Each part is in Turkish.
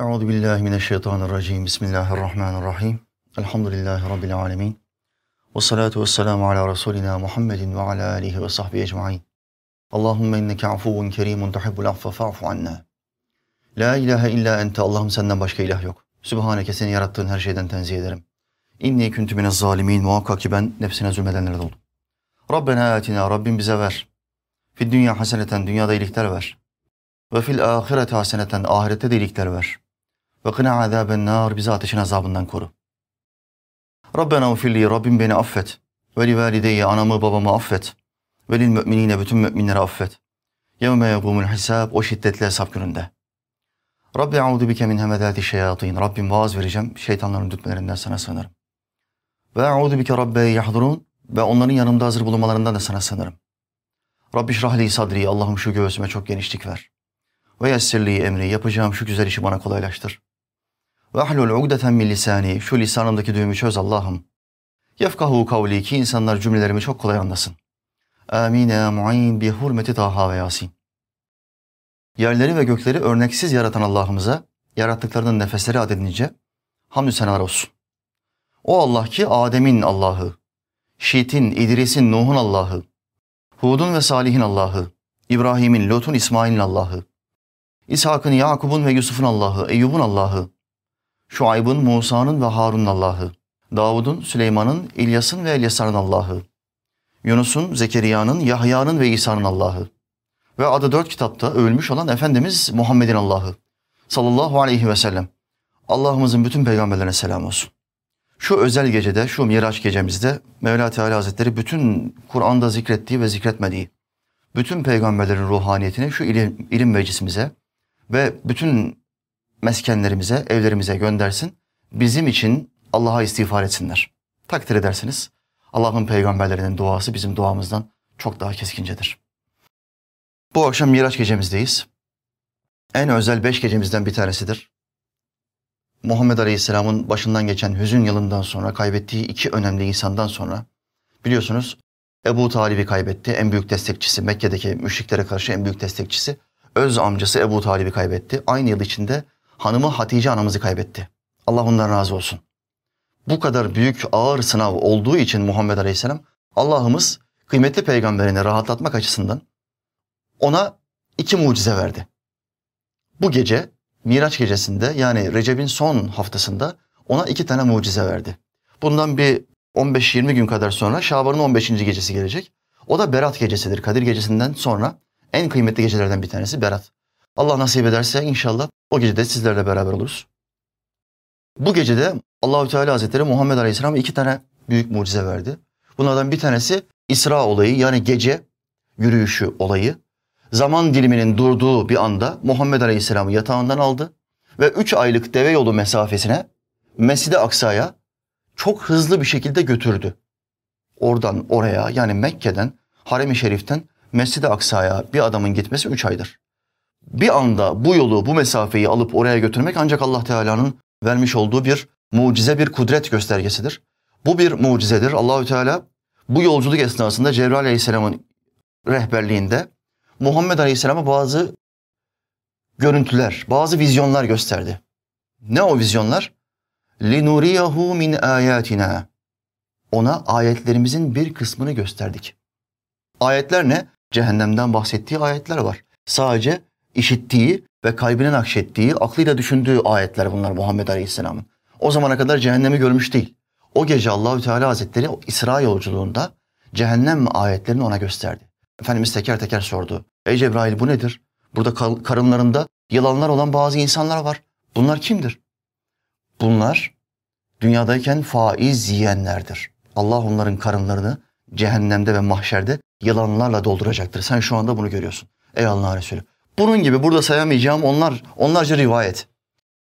Euzu billahi mineşşeytanirracim. Bismillahirrahmanirrahim. Elhamdülillahi rabbil alamin. Ve salatu vesselamu ala rasulina Muhammedin ve ala alihi ve sahbihi ecmaîn. Allahümme inneke afuvun kerimun tuhibbul affe fa'fu anna. La ilahe illa ente Allah'ım senden başka ilah yok. Sübhaneke seni yarattığın her şeyden tenzih ederim. İnni küntü minez zalimin. Muhakkak ki ben nefsine zulmedenlerden oldum. Rabbena atina Rabbim bize ver. Fid dünya haseneten dünyada iyilikler ver. Ve fil ahirete haseneten ahirette de iyilikler ver. Ve kına azaben nar bizi ateşin azabından koru. Rabbena ufirli Rabbim beni affet. Ve li valideyye anamı babamı affet. Ve lil müminine bütün müminleri affet. Yevme yegumul hisab o şiddetli hesap gününde. Rabbi audu bike min hemedati şeyatin. Rabbim vaaz vereceğim. Şeytanların dürtmelerinden sana sığınırım. Ve audu bike rabbe yahdurun. Ve onların yanımda hazır bulunmalarından da sana sığınırım. Rabbi şrahli sadri. Allah'ım şu göğsüme çok genişlik ver. Ve yessirli emri. Yapacağım şu güzel işi bana kolaylaştır. Ve ahlul ugdeten min. Şu lisanımdaki düğümü çöz Allah'ım. Yefkahu kavli ki insanlar cümlelerimi çok kolay anlasın. Amin ya mu'in bi hurmeti Taha ve Yasin. Yerleri ve gökleri örneksiz yaratan Allah'ımıza yarattıklarının nefesleri adedince hamdü senalar olsun. O Allah ki Adem'in Allah'ı, Şit'in, İdris'in, Nuh'un Allah'ı, Hud'un ve Salih'in Allah'ı, İbrahim'in, Lut'un, İsmail'in Allah'ı, İshak'ın, Yakub'un ve Yusuf'un Allah'ı, Eyyub'un Allah'ı, Şuayb'ın, Musa'nın ve Harun'un Allah'ı, Davud'un, Süleyman'ın, İlyas'ın ve Elyasar'ın Allah'ı, Yunus'un, Zekeriya'nın, Yahya'nın ve İsa'nın Allah'ı ve adı dört kitapta övülmüş olan Efendimiz Muhammed'in Allah'ı sallallahu aleyhi ve sellem. Allah'ımızın bütün peygamberlerine selam olsun. Şu özel gecede, şu Miraç gecemizde Mevla Teala Hazretleri bütün Kur'an'da zikrettiği ve zikretmediği bütün peygamberlerin ruhaniyetini şu ilim, ilim meclisimize ve bütün meskenlerimize, evlerimize göndersin. Bizim için Allah'a istiğfar etsinler. Takdir edersiniz. Allah'ın peygamberlerinin duası bizim duamızdan çok daha keskincedir. Bu akşam Miraç gecemizdeyiz. En özel beş gecemizden bir tanesidir. Muhammed Aleyhisselam'ın başından geçen hüzün yılından sonra kaybettiği iki önemli insandan sonra biliyorsunuz Ebu Talib'i kaybetti. En büyük destekçisi, Mekke'deki müşriklere karşı en büyük destekçisi. Öz amcası Ebu Talib'i kaybetti. Aynı yıl içinde hanımı Hatice anamızı kaybetti. Allah ondan razı olsun. Bu kadar büyük ağır sınav olduğu için Muhammed Aleyhisselam Allah'ımız kıymetli peygamberini rahatlatmak açısından ona iki mucize verdi. Bu gece Miraç gecesinde yani Recep'in son haftasında ona iki tane mucize verdi. Bundan bir 15-20 gün kadar sonra Şaban'ın 15. gecesi gelecek. O da Berat gecesidir. Kadir gecesinden sonra en kıymetli gecelerden bir tanesi Berat. Allah nasip ederse inşallah o gecede sizlerle beraber oluruz. Bu gecede Allahü Teala Hazretleri Muhammed Aleyhisselam iki tane büyük mucize verdi. Bunlardan bir tanesi İsra olayı yani gece yürüyüşü olayı zaman diliminin durduğu bir anda Muhammed Aleyhisselam'ı yatağından aldı ve üç aylık deve yolu mesafesine Mescid-i Aksa'ya çok hızlı bir şekilde götürdü. Oradan oraya yani Mekke'den Harem-i Şerif'ten Mescid-i Aksa'ya bir adamın gitmesi üç aydır Bir anda bu yolu, bu mesafeyi alıp oraya götürmek ancak Allah Teala'nın vermiş olduğu bir mucize, bir kudret göstergesidir. Bu bir mucizedir. Allahü Teala bu yolculuk esnasında Cebrail Aleyhisselam'ın rehberliğinde Muhammed Aleyhisselam'a bazı görüntüler, bazı vizyonlar gösterdi. Ne o vizyonlar? لِنُرِيَهُ مِنْ آيَاتِنَا Ona ayetlerimizin bir kısmını gösterdik. Ayetler ne? Cehennemden bahsettiği ayetler var. Sadece işittiği ve kalbine nakşettiği, aklıyla düşündüğü ayetler bunlar Muhammed Aleyhisselam'ın. O zamana kadar cehennemi görmüş değil. O gece Allahü Teala Hazretleri İsra yolculuğunda cehennem ayetlerini ona gösterdi. Efendimiz teker teker sordu. Ey Cebrail bu nedir? Burada karınlarında yılanlar olan bazı insanlar var. Bunlar kimdir? Bunlar dünyadayken faiz yiyenlerdir. Allah onların karınlarını cehennemde ve mahşerde yılanlarla dolduracaktır. Sen şu anda bunu görüyorsun. Ey Allah'ın Resulü. Bunun gibi burada sayamayacağım onlar onlarca rivayet.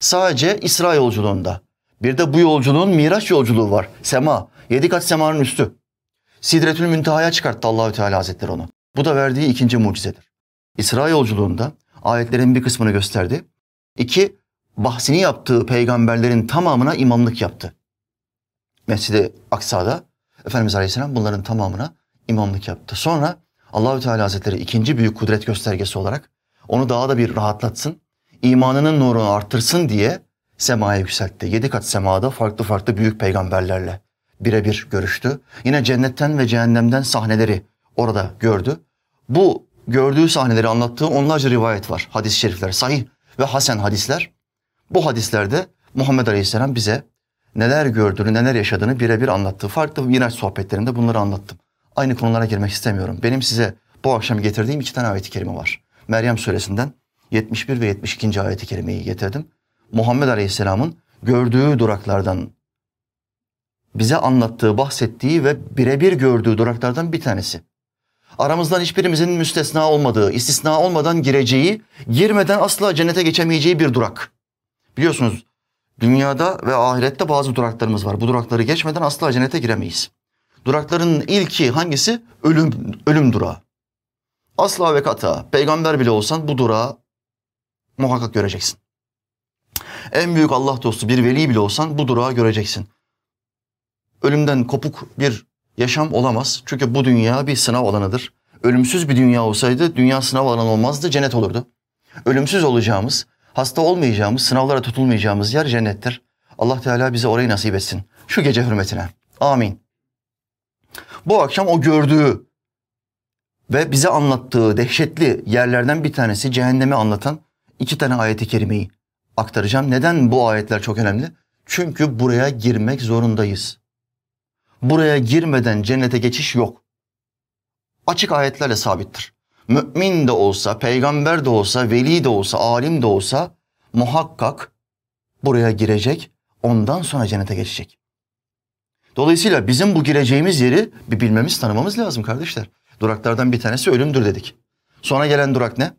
Sadece İsra yolculuğunda. Bir de bu yolculuğun Miraç yolculuğu var. Sema. Yedi kat semanın üstü. Sidretül Münteha'ya çıkarttı Allahü Teala Hazretleri onu. Bu da verdiği ikinci mucizedir. İsra yolculuğunda ayetlerin bir kısmını gösterdi. İki, bahsini yaptığı peygamberlerin tamamına imamlık yaptı. Mescid-i Aksa'da Efendimiz Aleyhisselam bunların tamamına imamlık yaptı. Sonra Allahü Teala Hazretleri ikinci büyük kudret göstergesi olarak onu daha da bir rahatlatsın. imanının nurunu arttırsın diye semaya yükseltti. Yedi kat semada farklı farklı büyük peygamberlerle birebir görüştü. Yine cennetten ve cehennemden sahneleri orada gördü. Bu gördüğü sahneleri anlattığı onlarca rivayet var. Hadis-i şerifler, sahih ve hasen hadisler. Bu hadislerde Muhammed Aleyhisselam bize neler gördüğünü, neler yaşadığını birebir anlattı. Farklı Miraç sohbetlerinde bunları anlattım. Aynı konulara girmek istemiyorum. Benim size bu akşam getirdiğim iki tane ayet-i kerime var. Meryem suresinden 71 ve 72. ayet-i kerimeyi getirdim. Muhammed Aleyhisselam'ın gördüğü duraklardan bize anlattığı, bahsettiği ve birebir gördüğü duraklardan bir tanesi. Aramızdan hiçbirimizin müstesna olmadığı, istisna olmadan gireceği, girmeden asla cennete geçemeyeceği bir durak. Biliyorsunuz dünyada ve ahirette bazı duraklarımız var. Bu durakları geçmeden asla cennete giremeyiz. Durakların ilki hangisi? Ölüm, ölüm durağı. Asla ve kata peygamber bile olsan bu durağı muhakkak göreceksin. En büyük Allah dostu bir veli bile olsan bu durağı göreceksin. Ölümden kopuk bir yaşam olamaz. Çünkü bu dünya bir sınav alanıdır. Ölümsüz bir dünya olsaydı dünya sınav alanı olmazdı, cennet olurdu. Ölümsüz olacağımız, hasta olmayacağımız, sınavlara tutulmayacağımız yer cennettir. Allah Teala bize orayı nasip etsin. Şu gece hürmetine. Amin. Bu akşam o gördüğü ve bize anlattığı dehşetli yerlerden bir tanesi cehennemi anlatan iki tane ayeti kerimeyi aktaracağım. Neden bu ayetler çok önemli? Çünkü buraya girmek zorundayız. Buraya girmeden cennete geçiş yok. Açık ayetlerle sabittir. Mümin de olsa, peygamber de olsa, veli de olsa, alim de olsa muhakkak buraya girecek, ondan sonra cennete geçecek. Dolayısıyla bizim bu gireceğimiz yeri bir bilmemiz, tanımamız lazım kardeşler. Duraklardan bir tanesi ölümdür dedik. Sonra gelen durak ne?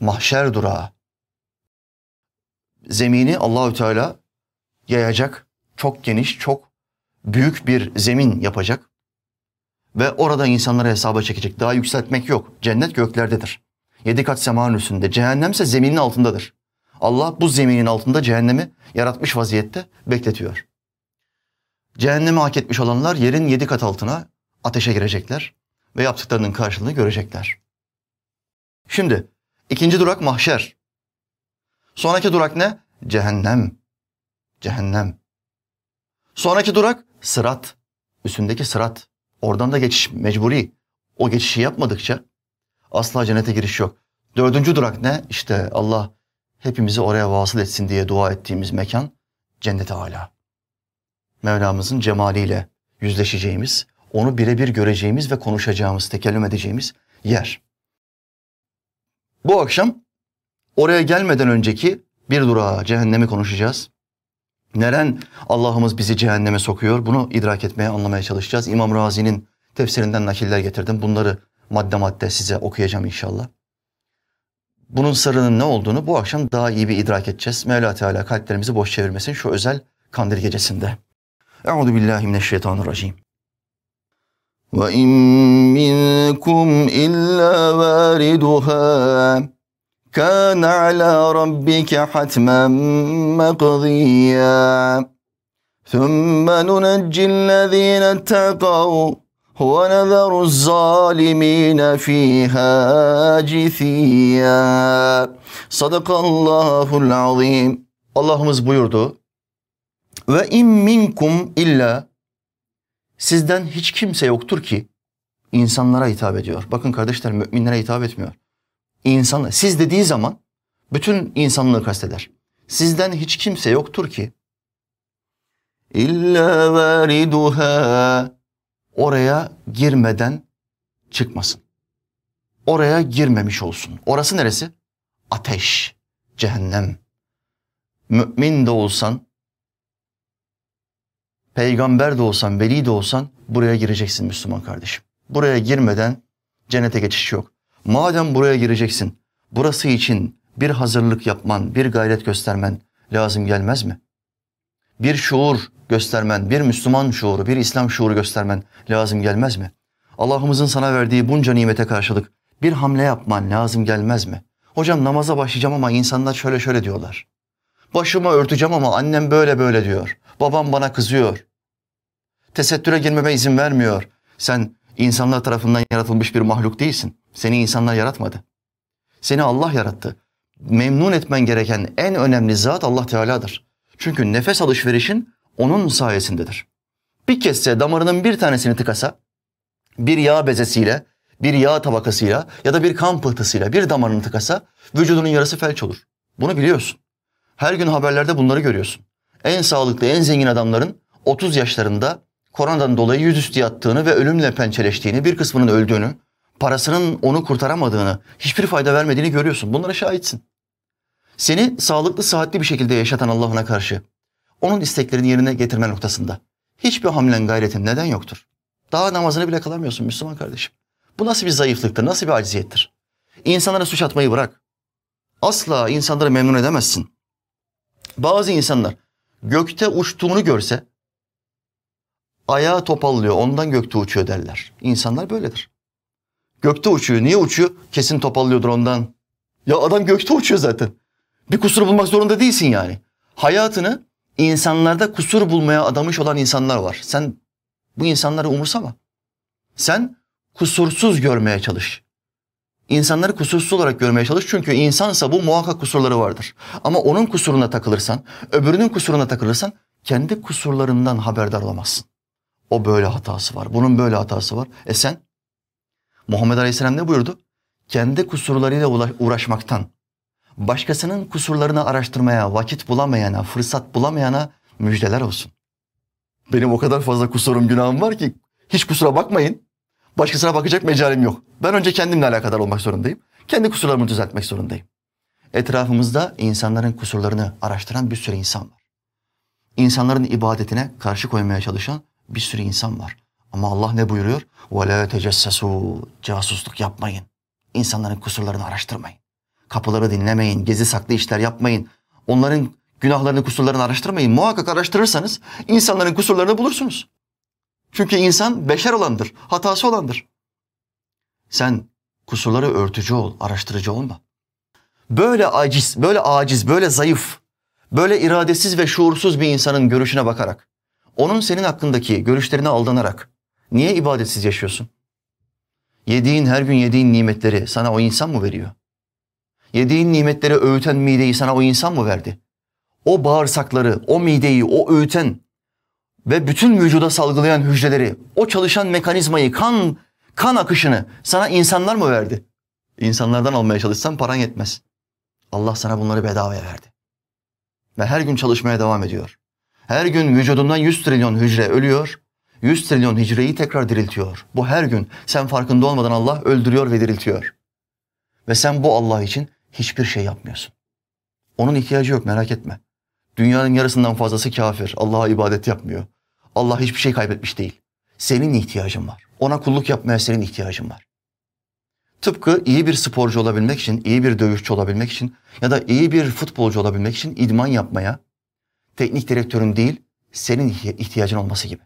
Mahşer durağı. Zemini Allahü Teala yayacak. Çok geniş, çok büyük bir zemin yapacak. Ve orada insanları hesaba çekecek. Daha yükseltmek yok. Cennet göklerdedir. Yedi kat semanın üstünde. Cehennemse zeminin altındadır. Allah bu zeminin altında cehennemi yaratmış vaziyette bekletiyor. Cehennemi hak etmiş olanlar yerin yedi kat altına ateşe girecekler ve yaptıklarının karşılığını görecekler. Şimdi ikinci durak mahşer. Sonraki durak ne? Cehennem. Cehennem. Sonraki durak sırat. Üstündeki sırat. Oradan da geçiş mecburi. O geçişi yapmadıkça asla cennete giriş yok. Dördüncü durak ne? İşte Allah hepimizi oraya vasıl etsin diye dua ettiğimiz mekan cennet hala. Mevlamızın cemaliyle yüzleşeceğimiz, onu birebir göreceğimiz ve konuşacağımız, tekellüm edeceğimiz yer. Bu akşam oraya gelmeden önceki bir durağa cehennemi konuşacağız. Neren Allah'ımız bizi cehenneme sokuyor? Bunu idrak etmeye, anlamaya çalışacağız. İmam Razi'nin tefsirinden nakiller getirdim. Bunları madde madde size okuyacağım inşallah. Bunun sırrının ne olduğunu bu akşam daha iyi bir idrak edeceğiz. Mevla Teala kalplerimizi boş çevirmesin şu özel kandil gecesinde. Euzu billahi mineşşeytanirracim. Ve in minkum illa variduha كان على ربك حتما مقضيا ثم ننجي الذين اتقوا ونذر الظالمين فيها جثيا صدق الله العظيم Allah'ımız buyurdu ve in minkum illa sizden hiç kimse yoktur ki insanlara hitap ediyor. Bakın kardeşler müminlere hitap etmiyor insan, siz dediği zaman bütün insanlığı kasteder. Sizden hiç kimse yoktur ki illa variduha oraya girmeden çıkmasın. Oraya girmemiş olsun. Orası neresi? Ateş, cehennem. Mümin de olsan, peygamber de olsan, veli de olsan buraya gireceksin Müslüman kardeşim. Buraya girmeden cennete geçiş yok. Madem buraya gireceksin, burası için bir hazırlık yapman, bir gayret göstermen lazım gelmez mi? Bir şuur göstermen, bir Müslüman şuuru, bir İslam şuuru göstermen lazım gelmez mi? Allah'ımızın sana verdiği bunca nimete karşılık bir hamle yapman lazım gelmez mi? Hocam namaza başlayacağım ama insanlar şöyle şöyle diyorlar. Başımı örteceğim ama annem böyle böyle diyor. Babam bana kızıyor. Tesettüre girmeme izin vermiyor. Sen insanlar tarafından yaratılmış bir mahluk değilsin. Seni insanlar yaratmadı. Seni Allah yarattı. memnun etmen gereken en önemli zat Allah Teala'dır. Çünkü nefes alışverişin onun sayesindedir. Bir kesse damarının bir tanesini tıkasa, bir yağ bezesiyle, bir yağ tabakasıyla ya da bir kan pıhtısıyla bir damarını tıkasa vücudunun yarısı felç olur. Bunu biliyorsun. Her gün haberlerde bunları görüyorsun. En sağlıklı, en zengin adamların 30 yaşlarında koronadan dolayı yüzüstü yattığını ve ölümle pençeleştiğini, bir kısmının öldüğünü, parasının onu kurtaramadığını, hiçbir fayda vermediğini görüyorsun. Bunlara şahitsin. Seni sağlıklı, sıhhatli bir şekilde yaşatan Allah'ına karşı onun isteklerini yerine getirme noktasında hiçbir hamlen gayretin neden yoktur? Daha namazını bile kılamıyorsun Müslüman kardeşim. Bu nasıl bir zayıflıktır, nasıl bir aciziyettir? İnsanlara suç atmayı bırak. Asla insanları memnun edemezsin. Bazı insanlar gökte uçtuğunu görse ayağı topallıyor ondan gökte uçuyor derler. İnsanlar böyledir. Gökte uçuyor. Niye uçuyor? Kesin topallıyordur ondan. Ya adam gökte uçuyor zaten. Bir kusur bulmak zorunda değilsin yani. Hayatını insanlarda kusur bulmaya adamış olan insanlar var. Sen bu insanları umursama. Sen kusursuz görmeye çalış. İnsanları kusursuz olarak görmeye çalış çünkü insansa bu muhakkak kusurları vardır. Ama onun kusuruna takılırsan, öbürünün kusuruna takılırsan kendi kusurlarından haberdar olamazsın. O böyle hatası var, bunun böyle hatası var. E sen? Muhammed Aleyhisselam ne buyurdu? Kendi kusurlarıyla uğraşmaktan, başkasının kusurlarını araştırmaya vakit bulamayana, fırsat bulamayana müjdeler olsun. Benim o kadar fazla kusurum, günahım var ki hiç kusura bakmayın. Başkasına bakacak mecalim yok. Ben önce kendimle alakadar olmak zorundayım. Kendi kusurlarımı düzeltmek zorundayım. Etrafımızda insanların kusurlarını araştıran bir sürü insan var. İnsanların ibadetine karşı koymaya çalışan bir sürü insan var. Ama Allah ne buyuruyor? وَلَا تَجَسَّسُوا Casusluk yapmayın. İnsanların kusurlarını araştırmayın. Kapıları dinlemeyin, gezi saklı işler yapmayın. Onların günahlarını, kusurlarını araştırmayın. Muhakkak araştırırsanız insanların kusurlarını bulursunuz. Çünkü insan beşer olandır, hatası olandır. Sen kusurları örtücü ol, araştırıcı olma. Böyle aciz, böyle aciz, böyle zayıf, böyle iradesiz ve şuursuz bir insanın görüşüne bakarak, onun senin hakkındaki görüşlerine aldanarak niye ibadetsiz yaşıyorsun? Yediğin her gün yediğin nimetleri sana o insan mı veriyor? Yediğin nimetleri öğüten mideyi sana o insan mı verdi? O bağırsakları, o mideyi, o öğüten ve bütün vücuda salgılayan hücreleri, o çalışan mekanizmayı, kan kan akışını sana insanlar mı verdi? İnsanlardan almaya çalışsan paran yetmez. Allah sana bunları bedavaya verdi. Ve her gün çalışmaya devam ediyor. Her gün vücudundan 100 trilyon hücre ölüyor. 100 trilyon hücreyi tekrar diriltiyor. Bu her gün sen farkında olmadan Allah öldürüyor ve diriltiyor. Ve sen bu Allah için hiçbir şey yapmıyorsun. Onun ihtiyacı yok merak etme. Dünyanın yarısından fazlası kafir. Allah'a ibadet yapmıyor. Allah hiçbir şey kaybetmiş değil. Senin ihtiyacın var. Ona kulluk yapmaya senin ihtiyacın var. Tıpkı iyi bir sporcu olabilmek için, iyi bir dövüşçü olabilmek için ya da iyi bir futbolcu olabilmek için idman yapmaya teknik direktörün değil, senin ihtiyacın olması gibi.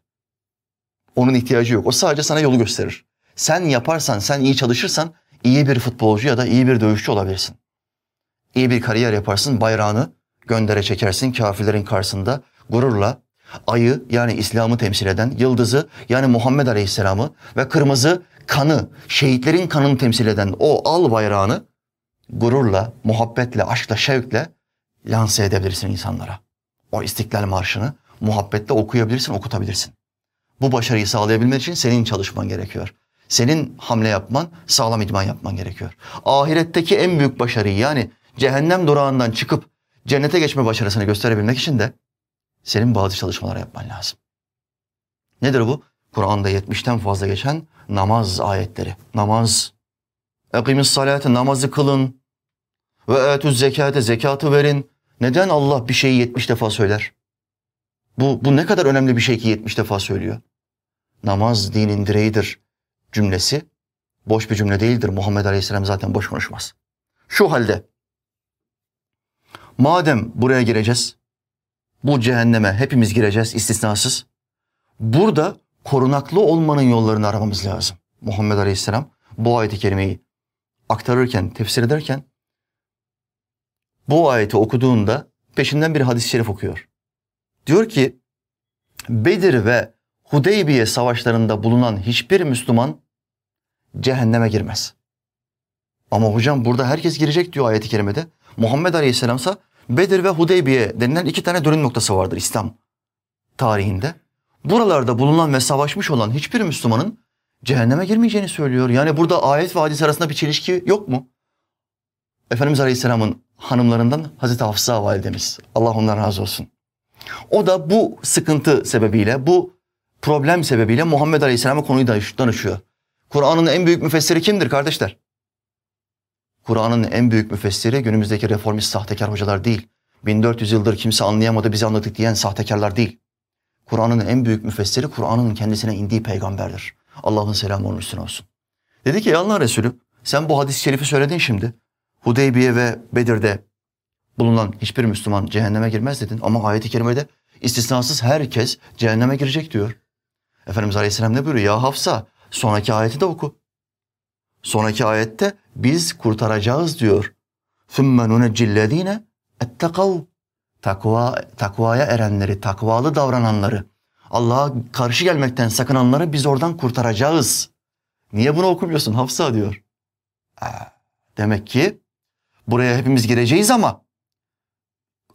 Onun ihtiyacı yok. O sadece sana yolu gösterir. Sen yaparsan, sen iyi çalışırsan iyi bir futbolcu ya da iyi bir dövüşçü olabilirsin. İyi bir kariyer yaparsın, bayrağını göndere çekersin kafirlerin karşısında gururla, ayı yani İslam'ı temsil eden, yıldızı yani Muhammed Aleyhisselam'ı ve kırmızı kanı, şehitlerin kanını temsil eden o al bayrağını gururla, muhabbetle, aşkla, şevkle lanse edebilirsin insanlara. O İstiklal Marşı'nı muhabbetle okuyabilirsin, okutabilirsin. Bu başarıyı sağlayabilmek için senin çalışman gerekiyor. Senin hamle yapman, sağlam idman yapman gerekiyor. Ahiretteki en büyük başarıyı yani cehennem durağından çıkıp cennete geçme başarısını gösterebilmek için de senin bazı çalışmalar yapman lazım. Nedir bu? Kur'an'da 70'ten fazla geçen namaz ayetleri. Namaz. Ekimis salate namazı kılın. Ve etüz zekate zekatı verin. Neden Allah bir şeyi 70 defa söyler? Bu, bu ne kadar önemli bir şey ki 70 defa söylüyor. Namaz dinin direğidir cümlesi boş bir cümle değildir. Muhammed Aleyhisselam zaten boş konuşmaz. Şu halde madem buraya gireceğiz, bu cehenneme hepimiz gireceğiz istisnasız. Burada korunaklı olmanın yollarını aramamız lazım. Muhammed Aleyhisselam bu ayeti kerimeyi aktarırken, tefsir ederken bu ayeti okuduğunda peşinden bir hadis-i şerif okuyor. Diyor ki Bedir ve Hudeybiye savaşlarında bulunan hiçbir Müslüman cehenneme girmez. Ama hocam burada herkes girecek diyor ayeti kerimede. Muhammed Aleyhisselam'sa Bedir ve Hudeybiye denilen iki tane dönüm noktası vardır İslam tarihinde. Buralarda bulunan ve savaşmış olan hiçbir Müslümanın cehenneme girmeyeceğini söylüyor. Yani burada ayet ve hadis arasında bir çelişki yok mu? Efendimiz Aleyhisselam'ın hanımlarından Hazreti Hafsa validemiz. Allah ondan razı olsun. O da bu sıkıntı sebebiyle, bu problem sebebiyle Muhammed Aleyhisselam'a konuyu danışıyor. Kur'an'ın en büyük müfessiri kimdir kardeşler? Kur'an'ın en büyük müfessiri günümüzdeki reformist sahtekar hocalar değil. 1400 yıldır kimse anlayamadı bizi anladık diyen sahtekarlar değil. Kur'an'ın en büyük müfessiri Kur'an'ın kendisine indiği peygamberdir. Allah'ın selamı onun üstüne olsun. Dedi ki Allah Resulü sen bu hadis-i şerifi söyledin şimdi. Hudeybiye ve Bedir'de bulunan hiçbir Müslüman cehenneme girmez dedin. Ama ayet-i kerimede istisnasız herkes cehenneme girecek diyor. Efendimiz Aleyhisselam ne buyuruyor? Ya Hafsa sonraki ayeti de oku. Sonraki ayette biz kurtaracağız diyor. ثُمَّ نُنَجِّ الَّذ۪ينَ اَتَّقَوْا Takva, takvaya erenleri, takvalı davrananları, Allah'a karşı gelmekten sakınanları biz oradan kurtaracağız. Niye bunu okumuyorsun Hafsa diyor. Ee, demek ki buraya hepimiz gireceğiz ama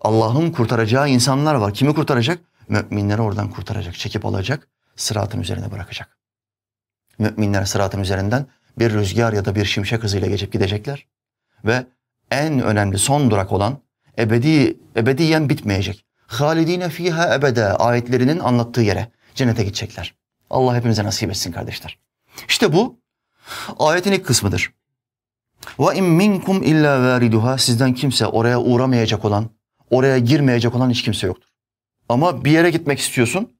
Allah'ın kurtaracağı insanlar var. Kimi kurtaracak? Müminleri oradan kurtaracak, çekip alacak, sıratın üzerine bırakacak. Müminler sıratın üzerinden bir rüzgar ya da bir şimşek hızıyla geçip gidecekler. Ve en önemli son durak olan ebedi ebediyen bitmeyecek. Halidine fiha ebede ayetlerinin anlattığı yere cennete gidecekler. Allah hepimize nasip etsin kardeşler. İşte bu ayetin ilk kısmıdır. Ve in minkum illa variduha sizden kimse oraya uğramayacak olan, oraya girmeyecek olan hiç kimse yoktur. Ama bir yere gitmek istiyorsun.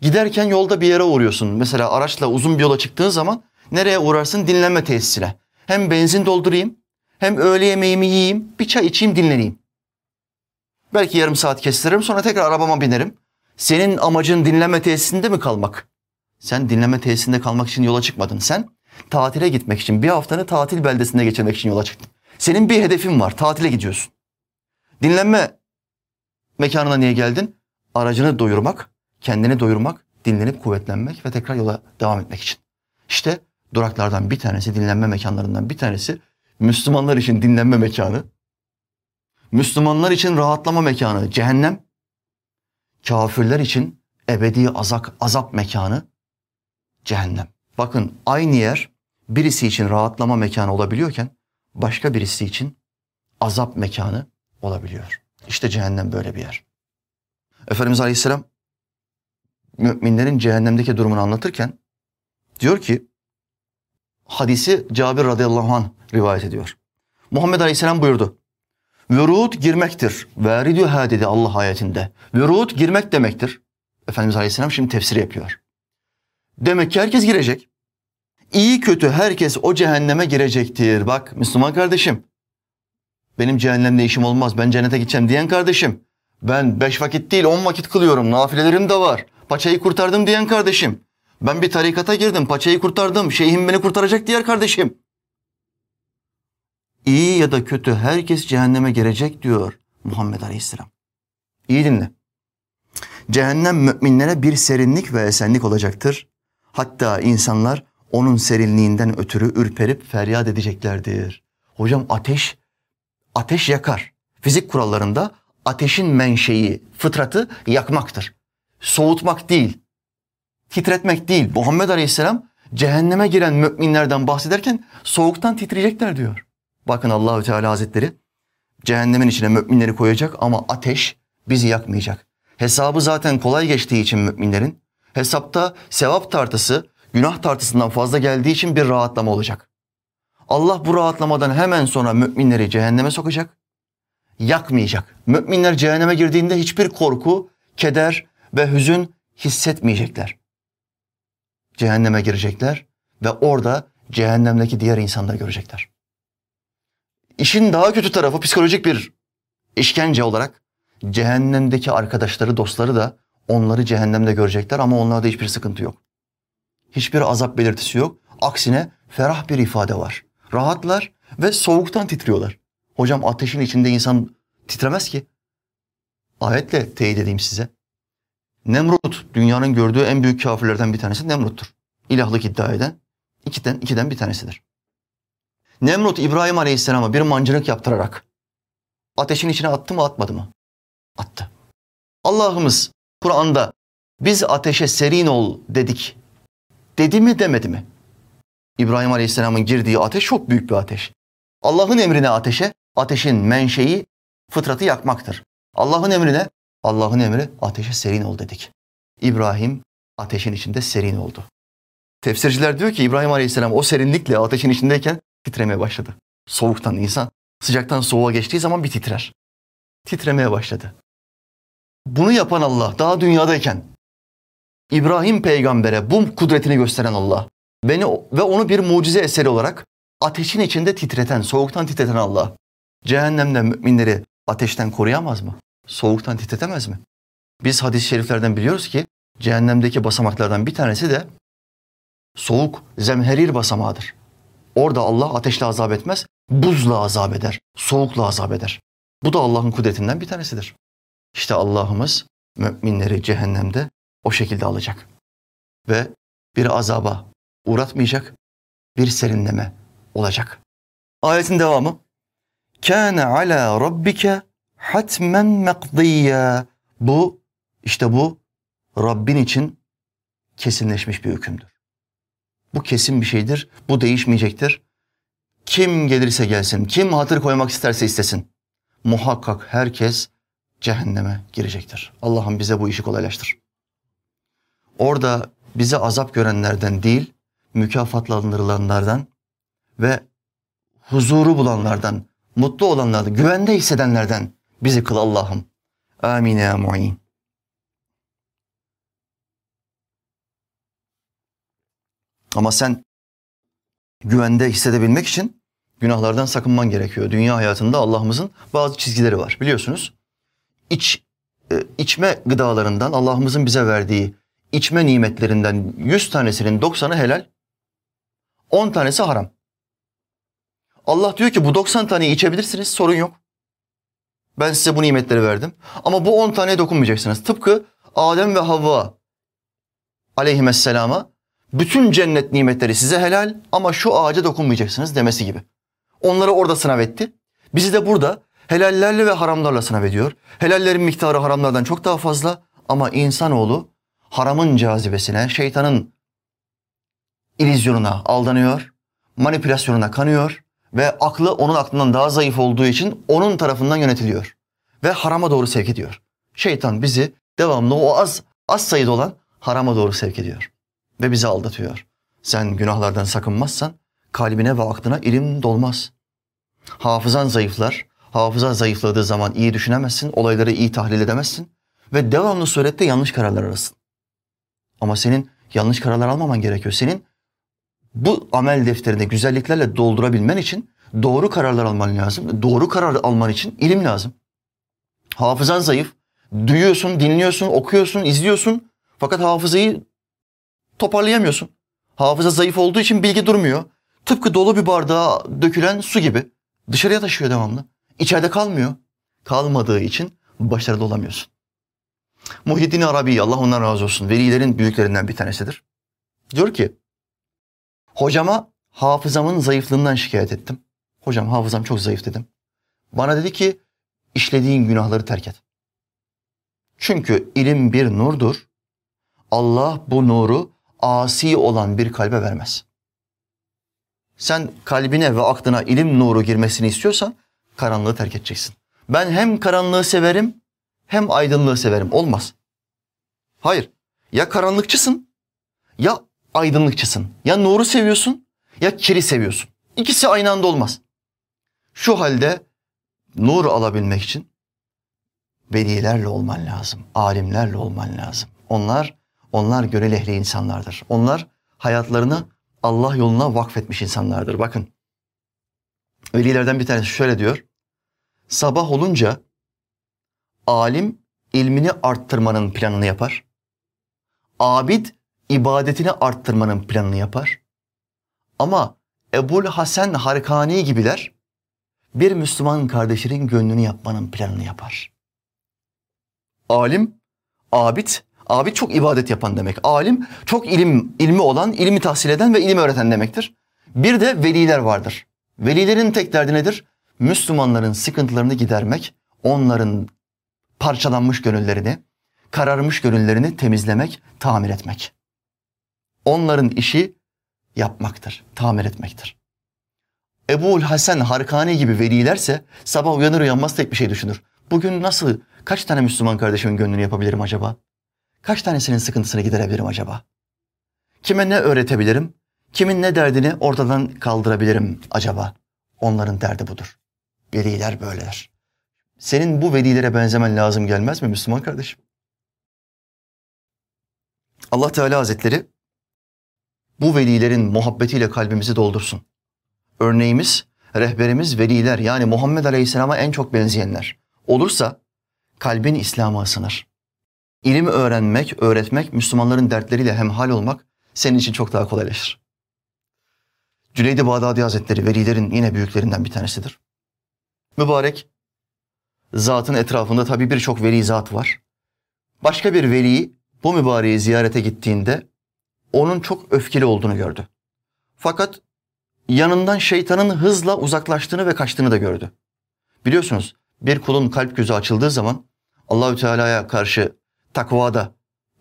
Giderken yolda bir yere uğruyorsun. Mesela araçla uzun bir yola çıktığın zaman nereye uğrarsın? Dinlenme tesisine. Hem benzin doldurayım, hem öğle yemeğimi yiyeyim, bir çay içeyim, dinleneyim. Belki yarım saat kestiririm sonra tekrar arabama binerim. Senin amacın dinlenme tesisinde mi kalmak? Sen dinlenme tesisinde kalmak için yola çıkmadın. Sen tatile gitmek için bir haftanı tatil beldesinde geçirmek için yola çıktın. Senin bir hedefin var. Tatile gidiyorsun. Dinlenme mekanına niye geldin? Aracını doyurmak, kendini doyurmak, dinlenip kuvvetlenmek ve tekrar yola devam etmek için. İşte duraklardan bir tanesi, dinlenme mekanlarından bir tanesi Müslümanlar için dinlenme mekanı. Müslümanlar için rahatlama mekanı cehennem. Kafirler için ebedi azak, azap mekanı cehennem. Bakın aynı yer birisi için rahatlama mekanı olabiliyorken başka birisi için azap mekanı olabiliyor. İşte cehennem böyle bir yer. Efendimiz Aleyhisselam müminlerin cehennemdeki durumunu anlatırken diyor ki hadisi Cabir radıyallahu anh rivayet ediyor. Muhammed Aleyhisselam buyurdu. Vürud girmektir. Veridüha dedi Allah ayetinde. Vürud girmek demektir. Efendimiz Aleyhisselam şimdi tefsiri yapıyor. Demek ki herkes girecek. İyi kötü herkes o cehenneme girecektir. Bak Müslüman kardeşim. Benim cehennemde işim olmaz. Ben cennete gideceğim diyen kardeşim. Ben beş vakit değil on vakit kılıyorum. Nafilelerim de var. Paçayı kurtardım diyen kardeşim. Ben bir tarikata girdim. Paçayı kurtardım. Şeyhim beni kurtaracak diğer kardeşim. İyi ya da kötü herkes cehenneme girecek diyor Muhammed Aleyhisselam. İyi dinle. Cehennem müminlere bir serinlik ve esenlik olacaktır. Hatta insanlar onun serinliğinden ötürü ürperip feryat edeceklerdir. Hocam ateş, ateş yakar. Fizik kurallarında ateşin menşei, fıtratı yakmaktır. Soğutmak değil, titretmek değil. Muhammed Aleyhisselam cehenneme giren müminlerden bahsederken soğuktan titreyecekler diyor. Bakın Allahü Teala Hazretleri cehennemin içine müminleri koyacak ama ateş bizi yakmayacak. Hesabı zaten kolay geçtiği için müminlerin hesapta sevap tartısı günah tartısından fazla geldiği için bir rahatlama olacak. Allah bu rahatlamadan hemen sonra müminleri cehenneme sokacak, yakmayacak. Müminler cehenneme girdiğinde hiçbir korku, keder ve hüzün hissetmeyecekler. Cehenneme girecekler ve orada cehennemdeki diğer insanları görecekler. İşin daha kötü tarafı psikolojik bir işkence olarak cehennemdeki arkadaşları, dostları da onları cehennemde görecekler ama onlarda hiçbir sıkıntı yok. Hiçbir azap belirtisi yok. Aksine ferah bir ifade var. Rahatlar ve soğuktan titriyorlar. Hocam ateşin içinde insan titremez ki. Ayetle teyit edeyim size. Nemrut dünyanın gördüğü en büyük kafirlerden bir tanesi Nemrut'tur. İlahlık iddia eden ikiden, ikiden bir tanesidir. Nemrut İbrahim Aleyhisselam'a bir mancınık yaptırarak ateşin içine attı mı atmadı mı? Attı. Allah'ımız Kur'an'da biz ateşe serin ol dedik. Dedi mi demedi mi? İbrahim Aleyhisselam'ın girdiği ateş çok büyük bir ateş. Allah'ın emrine ateşe, ateşin menşei fıtratı yakmaktır. Allah'ın emrine, Allah'ın emri ateşe serin ol dedik. İbrahim ateşin içinde serin oldu. Tefsirciler diyor ki İbrahim Aleyhisselam o serinlikle ateşin içindeyken titremeye başladı. Soğuktan insan sıcaktan soğuğa geçtiği zaman bir titrer. Titremeye başladı. Bunu yapan Allah daha dünyadayken İbrahim peygambere bu kudretini gösteren Allah beni ve onu bir mucize eseri olarak ateşin içinde titreten, soğuktan titreten Allah cehennemde müminleri ateşten koruyamaz mı? Soğuktan titretemez mi? Biz hadis-i şeriflerden biliyoruz ki cehennemdeki basamaklardan bir tanesi de soğuk zemherir basamağıdır. Orada Allah ateşle azap etmez, buzla azap eder, soğukla azap eder. Bu da Allah'ın kudretinden bir tanesidir. İşte Allah'ımız müminleri cehennemde o şekilde alacak. Ve bir azaba uğratmayacak, bir serinleme olacak. Ayetin devamı. Kâne alâ rabbike hatmen mekdiyya. Bu, işte bu Rabbin için kesinleşmiş bir hükümdür. Bu kesin bir şeydir. Bu değişmeyecektir. Kim gelirse gelsin, kim hatır koymak isterse istesin. Muhakkak herkes cehenneme girecektir. Allah'ım bize bu işi kolaylaştır. Orada bize azap görenlerden değil, mükafatlandırılanlardan ve huzuru bulanlardan, mutlu olanlardan, güvende hissedenlerden bizi kıl Allah'ım. Amin ya mu'in. Ama sen güvende hissedebilmek için günahlardan sakınman gerekiyor. Dünya hayatında Allah'ımızın bazı çizgileri var biliyorsunuz. İç, e, içme gıdalarından Allah'ımızın bize verdiği içme nimetlerinden 100 tanesinin 90'ı helal, 10 tanesi haram. Allah diyor ki bu 90 taneyi içebilirsiniz sorun yok. Ben size bu nimetleri verdim. Ama bu 10 taneye dokunmayacaksınız. Tıpkı Adem ve Havva aleyhisselama bütün cennet nimetleri size helal ama şu ağaca dokunmayacaksınız demesi gibi. Onları orada sınav etti. Bizi de burada helallerle ve haramlarla sınav ediyor. Helallerin miktarı haramlardan çok daha fazla ama insanoğlu haramın cazibesine, şeytanın ilizyonuna aldanıyor, manipülasyonuna kanıyor ve aklı onun aklından daha zayıf olduğu için onun tarafından yönetiliyor ve harama doğru sevk ediyor. Şeytan bizi devamlı o az az sayıda olan harama doğru sevk ediyor ve bizi aldatıyor. Sen günahlardan sakınmazsan kalbine ve aklına ilim dolmaz. Hafızan zayıflar. Hafıza zayıfladığı zaman iyi düşünemezsin, olayları iyi tahlil edemezsin ve devamlı surette yanlış kararlar alırsın. Ama senin yanlış kararlar almaman gerekiyor. Senin bu amel defterini güzelliklerle doldurabilmen için doğru kararlar alman lazım. Doğru karar alman için ilim lazım. Hafızan zayıf. Duyuyorsun, dinliyorsun, okuyorsun, izliyorsun. Fakat hafızayı toparlayamıyorsun. Hafıza zayıf olduğu için bilgi durmuyor. Tıpkı dolu bir bardağa dökülen su gibi. Dışarıya taşıyor devamlı. İçeride kalmıyor. Kalmadığı için başarılı olamıyorsun. Muhyiddin Arabi Allah ondan razı olsun velilerin büyüklerinden bir tanesidir. Diyor ki hocama hafızamın zayıflığından şikayet ettim. Hocam hafızam çok zayıf dedim. Bana dedi ki işlediğin günahları terk et. Çünkü ilim bir nurdur. Allah bu nuru asi olan bir kalbe vermez. Sen kalbine ve aklına ilim nuru girmesini istiyorsan karanlığı terk edeceksin. Ben hem karanlığı severim hem aydınlığı severim. Olmaz. Hayır. Ya karanlıkçısın ya aydınlıkçısın. Ya nuru seviyorsun ya kiri seviyorsun. İkisi aynı anda olmaz. Şu halde nur alabilmek için velilerle olman lazım. Alimlerle olman lazım. Onlar onlar gönül ehli insanlardır. Onlar hayatlarını Allah yoluna vakfetmiş insanlardır. Bakın. Velilerden bir tanesi şöyle diyor. Sabah olunca alim ilmini arttırmanın planını yapar. Abid ibadetini arttırmanın planını yapar. Ama Ebul Hasan Harkani gibiler bir Müslüman kardeşinin gönlünü yapmanın planını yapar. Alim, abid, abid çok ibadet yapan demek. Alim çok ilim ilmi olan, ilmi tahsil eden ve ilim öğreten demektir. Bir de veliler vardır. Velilerin tek derdi nedir? Müslümanların sıkıntılarını gidermek, onların parçalanmış gönüllerini, kararmış gönüllerini temizlemek, tamir etmek. Onların işi yapmaktır, tamir etmektir. Ebu'l Hasan Harkani gibi velilerse sabah uyanır uyanmaz tek bir şey düşünür. Bugün nasıl, kaç tane Müslüman kardeşimin gönlünü yapabilirim acaba? Kaç tanesinin sıkıntısını giderebilirim acaba? Kime ne öğretebilirim? Kimin ne derdini ortadan kaldırabilirim acaba? Onların derdi budur. Veliler böyleler. Senin bu velilere benzemen lazım gelmez mi Müslüman kardeşim? Allah Teala Hazretleri bu velilerin muhabbetiyle kalbimizi doldursun. Örneğimiz, rehberimiz veliler yani Muhammed Aleyhisselam'a en çok benzeyenler. Olursa kalbin İslam'a ısınır. İlim öğrenmek, öğretmek, Müslümanların dertleriyle hemhal olmak senin için çok daha kolaylaşır. Cüneyd-i Bağdadi Hazretleri velilerin yine büyüklerinden bir tanesidir. Mübarek zatın etrafında tabi birçok veli zat var. Başka bir veli bu mübareği ziyarete gittiğinde onun çok öfkeli olduğunu gördü. Fakat yanından şeytanın hızla uzaklaştığını ve kaçtığını da gördü. Biliyorsunuz bir kulun kalp gözü açıldığı zaman Allahü Teala'ya karşı takvada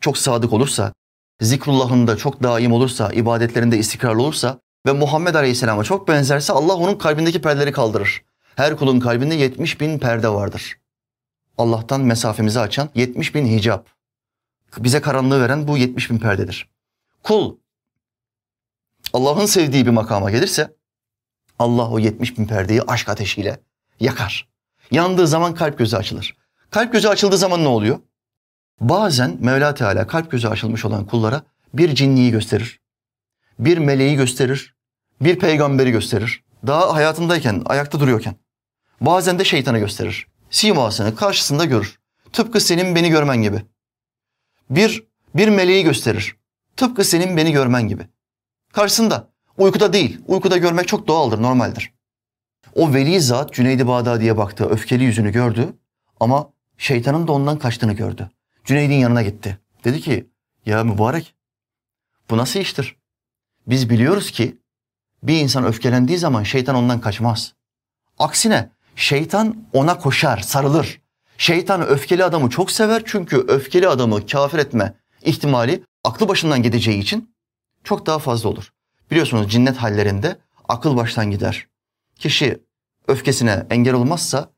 çok sadık olursa, zikrullahında çok daim olursa, ibadetlerinde istikrarlı olursa ve Muhammed Aleyhisselam'a çok benzerse Allah onun kalbindeki perdeleri kaldırır. Her kulun kalbinde 70 bin perde vardır. Allah'tan mesafemizi açan 70 bin hicap. Bize karanlığı veren bu 70 bin perdedir. Kul Allah'ın sevdiği bir makama gelirse Allah o 70 bin perdeyi aşk ateşiyle yakar. Yandığı zaman kalp gözü açılır. Kalp gözü açıldığı zaman ne oluyor? Bazen Mevla Teala kalp gözü açılmış olan kullara bir cinniyi gösterir. Bir meleği gösterir. Bir peygamberi gösterir. Daha hayatındayken, ayakta duruyorken. Bazen de şeytanı gösterir. Simasını karşısında görür. Tıpkı senin beni görmen gibi. Bir, bir meleği gösterir. Tıpkı senin beni görmen gibi. Karşısında. Uykuda değil. Uykuda görmek çok doğaldır, normaldir. O veli zat Cüneyd-i Bağdadi'ye baktı. Öfkeli yüzünü gördü. Ama şeytanın da ondan kaçtığını gördü. Cüneyd'in yanına gitti. Dedi ki ya mübarek bu nasıl iştir? Biz biliyoruz ki bir insan öfkelendiği zaman şeytan ondan kaçmaz. Aksine şeytan ona koşar, sarılır. Şeytan öfkeli adamı çok sever çünkü öfkeli adamı kafir etme ihtimali aklı başından gideceği için çok daha fazla olur. Biliyorsunuz cinnet hallerinde akıl baştan gider. Kişi öfkesine engel olmazsa,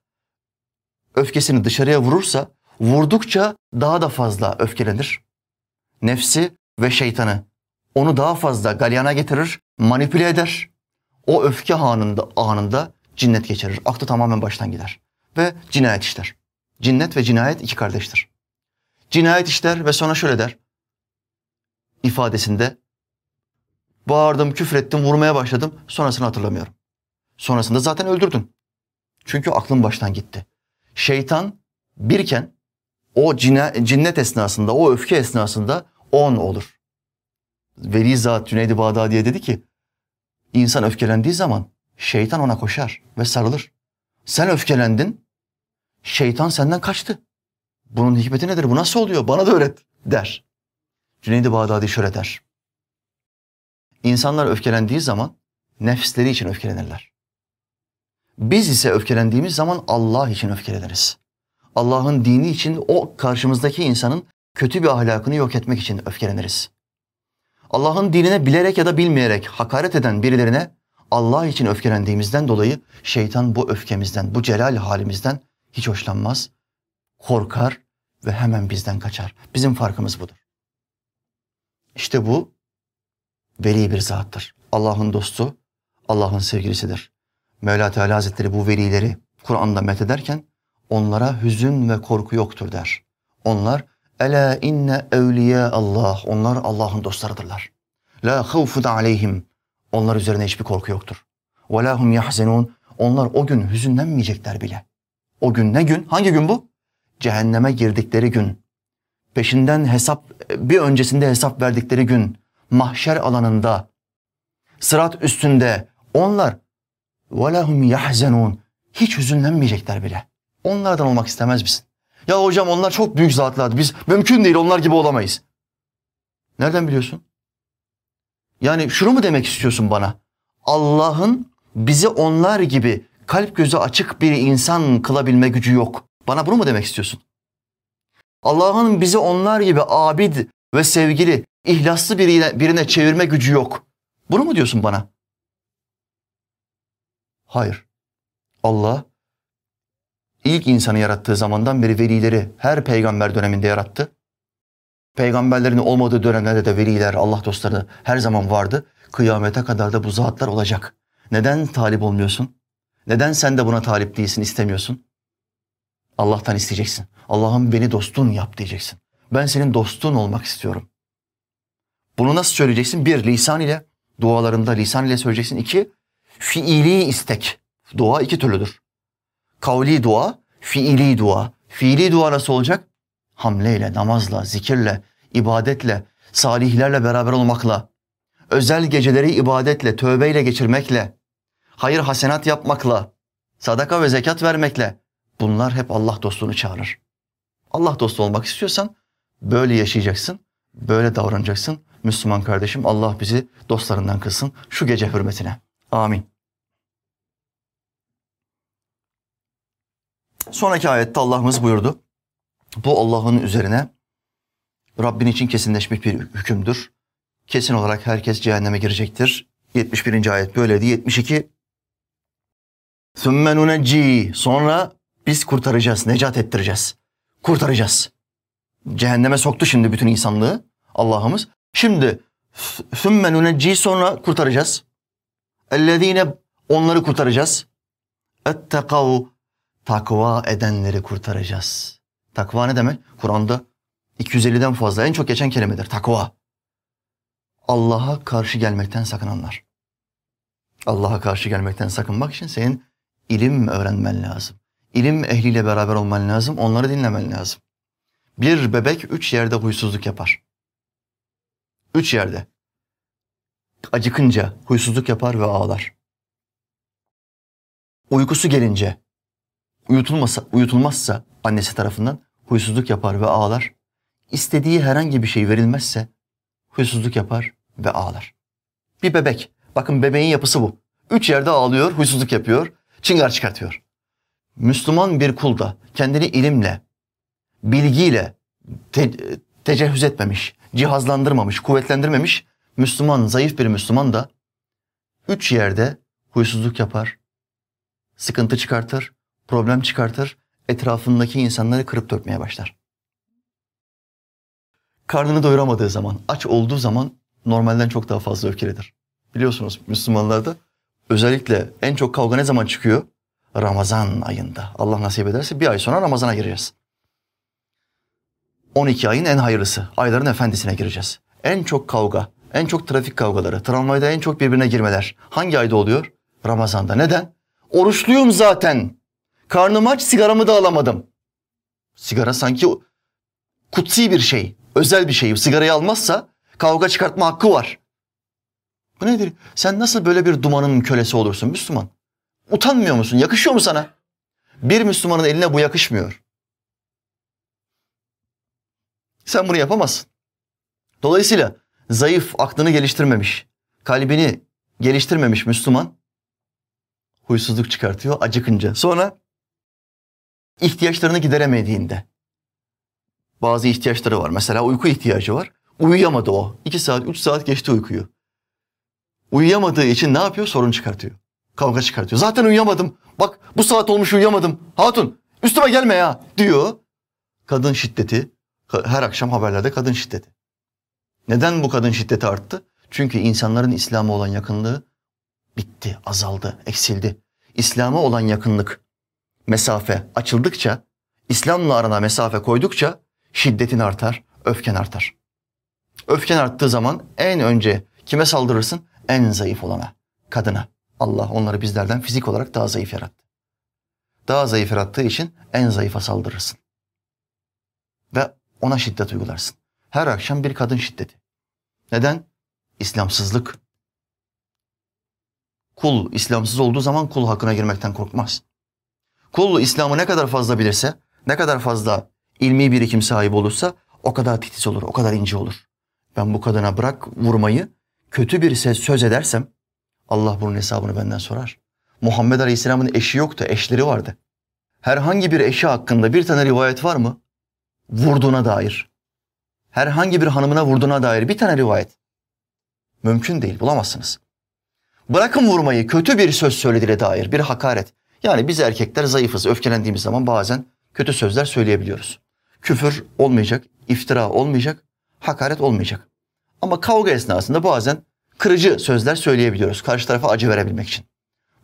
öfkesini dışarıya vurursa, vurdukça daha da fazla öfkelenir. Nefsi ve şeytanı onu daha fazla galyana getirir, manipüle eder. O öfke anında, anında cinnet geçirir. Aklı tamamen baştan gider. Ve cinayet işler. Cinnet ve cinayet iki kardeştir. Cinayet işler ve sonra şöyle der. İfadesinde bağırdım, küfrettim, vurmaya başladım. Sonrasını hatırlamıyorum. Sonrasında zaten öldürdün. Çünkü aklın baştan gitti. Şeytan birken o cinnet esnasında, o öfke esnasında on olur. Veli Zat Cüneyd-i Bağdadi'ye dedi ki, insan öfkelendiği zaman şeytan ona koşar ve sarılır. Sen öfkelendin, şeytan senden kaçtı. Bunun hikmeti nedir? Bu nasıl oluyor? Bana da öğret der. Cüneyd-i Bağdadi şöyle der. İnsanlar öfkelendiği zaman nefsleri için öfkelenirler. Biz ise öfkelendiğimiz zaman Allah için öfkeleniriz. Allah'ın dini için o karşımızdaki insanın kötü bir ahlakını yok etmek için öfkeleniriz. Allah'ın dinine bilerek ya da bilmeyerek hakaret eden birilerine Allah için öfkelendiğimizden dolayı şeytan bu öfkemizden, bu celal halimizden hiç hoşlanmaz, korkar ve hemen bizden kaçar. Bizim farkımız budur. İşte bu veli bir zattır. Allah'ın dostu, Allah'ın sevgilisidir. Mevla Teala Hazretleri bu velileri Kur'an'da methederken onlara hüzün ve korku yoktur der. Onlar Ela inne evliya Allah. Onlar Allah'ın dostlarıdırlar. La havfun aleyhim. Onlar üzerine hiçbir korku yoktur. Ve la hum yahzenun. Onlar o gün hüzünlenmeyecekler bile. O gün ne gün? Hangi gün bu? Cehenneme girdikleri gün. Peşinden hesap, bir öncesinde hesap verdikleri gün. Mahşer alanında, sırat üstünde onlar ve la hum yahzenun. Hiç hüzünlenmeyecekler bile. Onlardan olmak istemez misin? Ya hocam onlar çok büyük zatlardı. Biz mümkün değil onlar gibi olamayız. Nereden biliyorsun? Yani şunu mu demek istiyorsun bana? Allah'ın bizi onlar gibi kalp gözü açık bir insan kılabilme gücü yok. Bana bunu mu demek istiyorsun? Allah'ın bizi onlar gibi abid ve sevgili, ihlaslı birine, birine çevirme gücü yok. Bunu mu diyorsun bana? Hayır. Allah ilk insanı yarattığı zamandan beri velileri her peygamber döneminde yarattı. Peygamberlerin olmadığı dönemlerde de veliler, Allah dostları her zaman vardı. Kıyamete kadar da bu zatlar olacak. Neden talip olmuyorsun? Neden sen de buna talip değilsin, istemiyorsun? Allah'tan isteyeceksin. Allah'ım beni dostun yap diyeceksin. Ben senin dostun olmak istiyorum. Bunu nasıl söyleyeceksin? Bir, lisan ile, dualarında lisan ile söyleyeceksin. İki, fiili istek. Dua iki türlüdür. Kavli dua, fiili dua. Fiili dua nasıl olacak? Hamleyle, namazla, zikirle, ibadetle, salihlerle beraber olmakla, özel geceleri ibadetle, tövbeyle geçirmekle, hayır hasenat yapmakla, sadaka ve zekat vermekle Bunlar hep Allah dostluğunu çağırır. Allah dostu olmak istiyorsan böyle yaşayacaksın, böyle davranacaksın. Müslüman kardeşim Allah bizi dostlarından kılsın şu gece hürmetine. Amin. Sonraki ayette Allah'ımız buyurdu. Bu Allah'ın üzerine Rabbin için kesinleşmiş bir hükümdür. Kesin olarak herkes cehenneme girecektir. 71. ayet böyleydi. 72 Sümme nunecci. Sonra biz kurtaracağız, necat ettireceğiz. Kurtaracağız. Cehenneme soktu şimdi bütün insanlığı Allah'ımız. Şimdi sümme nunecci sonra kurtaracağız. Ellezine onları kurtaracağız. Ettekav takva edenleri kurtaracağız. Takva ne demek? Kur'an'da 250'den fazla en çok geçen kelimedir. Takva. Allah'a karşı gelmekten sakınanlar. Allah'a karşı gelmekten sakınmak için senin ilim öğrenmen lazım. İlim ehliyle beraber olman lazım. Onları dinlemen lazım. Bir bebek üç yerde huysuzluk yapar. Üç yerde. Acıkınca huysuzluk yapar ve ağlar. Uykusu gelince uyutulmasa, uyutulmazsa annesi tarafından huysuzluk yapar ve ağlar. İstediği herhangi bir şey verilmezse huysuzluk yapar ve ağlar. Bir bebek. Bakın bebeğin yapısı bu. Üç yerde ağlıyor, huysuzluk yapıyor, çıngar çıkartıyor. Müslüman bir kul da kendini ilimle, bilgiyle te- tecehüz etmemiş, cihazlandırmamış, kuvvetlendirmemiş Müslüman, zayıf bir Müslüman da üç yerde huysuzluk yapar, sıkıntı çıkartır, problem çıkartır, etrafındaki insanları kırıp dökmeye başlar. Karnını doyuramadığı zaman, aç olduğu zaman normalden çok daha fazla öfkelidir. Biliyorsunuz Müslümanlarda özellikle en çok kavga ne zaman çıkıyor? Ramazan ayında. Allah nasip ederse bir ay sonra Ramazan'a gireceğiz. 12 ayın en hayırlısı. Ayların efendisine gireceğiz. En çok kavga, en çok trafik kavgaları, tramvayda en çok birbirine girmeler. Hangi ayda oluyor? Ramazan'da. Neden? Oruçluyum zaten. Karnım aç, sigaramı da alamadım. Sigara sanki kutsi bir şey, özel bir şey. Sigarayı almazsa kavga çıkartma hakkı var. Bu nedir? Sen nasıl böyle bir dumanın kölesi olursun Müslüman? Utanmıyor musun? Yakışıyor mu sana? Bir Müslümanın eline bu yakışmıyor. Sen bunu yapamazsın. Dolayısıyla zayıf, aklını geliştirmemiş, kalbini geliştirmemiş Müslüman huysuzluk çıkartıyor acıkınca. Sonra ihtiyaçlarını gideremediğinde. Bazı ihtiyaçları var. Mesela uyku ihtiyacı var. Uyuyamadı o. İki saat, üç saat geçti uykuyu. Uyuyamadığı için ne yapıyor? Sorun çıkartıyor. Kavga çıkartıyor. Zaten uyuyamadım. Bak bu saat olmuş uyuyamadım. Hatun üstüme gelme ya diyor. Kadın şiddeti. Her akşam haberlerde kadın şiddeti. Neden bu kadın şiddeti arttı? Çünkü insanların İslam'a olan yakınlığı bitti, azaldı, eksildi. İslam'a olan yakınlık, mesafe açıldıkça, İslam'la arana mesafe koydukça şiddetin artar, öfken artar. Öfken arttığı zaman en önce kime saldırırsın? En zayıf olana, kadına. Allah onları bizlerden fizik olarak daha zayıf yarattı. Daha zayıf yarattığı için en zayıfa saldırırsın. Ve ona şiddet uygularsın. Her akşam bir kadın şiddeti. Neden? İslamsızlık. Kul İslamsız olduğu zaman kul hakkına girmekten korkmaz. Kul İslam'ı ne kadar fazla bilirse, ne kadar fazla ilmi birikim sahibi olursa o kadar titiz olur, o kadar ince olur. Ben bu kadına bırak vurmayı, kötü bir ses söz edersem Allah bunun hesabını benden sorar. Muhammed Aleyhisselam'ın eşi yoktu, eşleri vardı. Herhangi bir eşi hakkında bir tane rivayet var mı? Vurduğuna dair. Herhangi bir hanımına vurduğuna dair bir tane rivayet. Mümkün değil, bulamazsınız. Bırakın vurmayı, kötü bir söz söylediğine dair bir hakaret. Yani biz erkekler zayıfız, öfkelendiğimiz zaman bazen kötü sözler söyleyebiliyoruz. Küfür olmayacak, iftira olmayacak, hakaret olmayacak. Ama kavga esnasında bazen kırıcı sözler söyleyebiliyoruz karşı tarafa acı verebilmek için.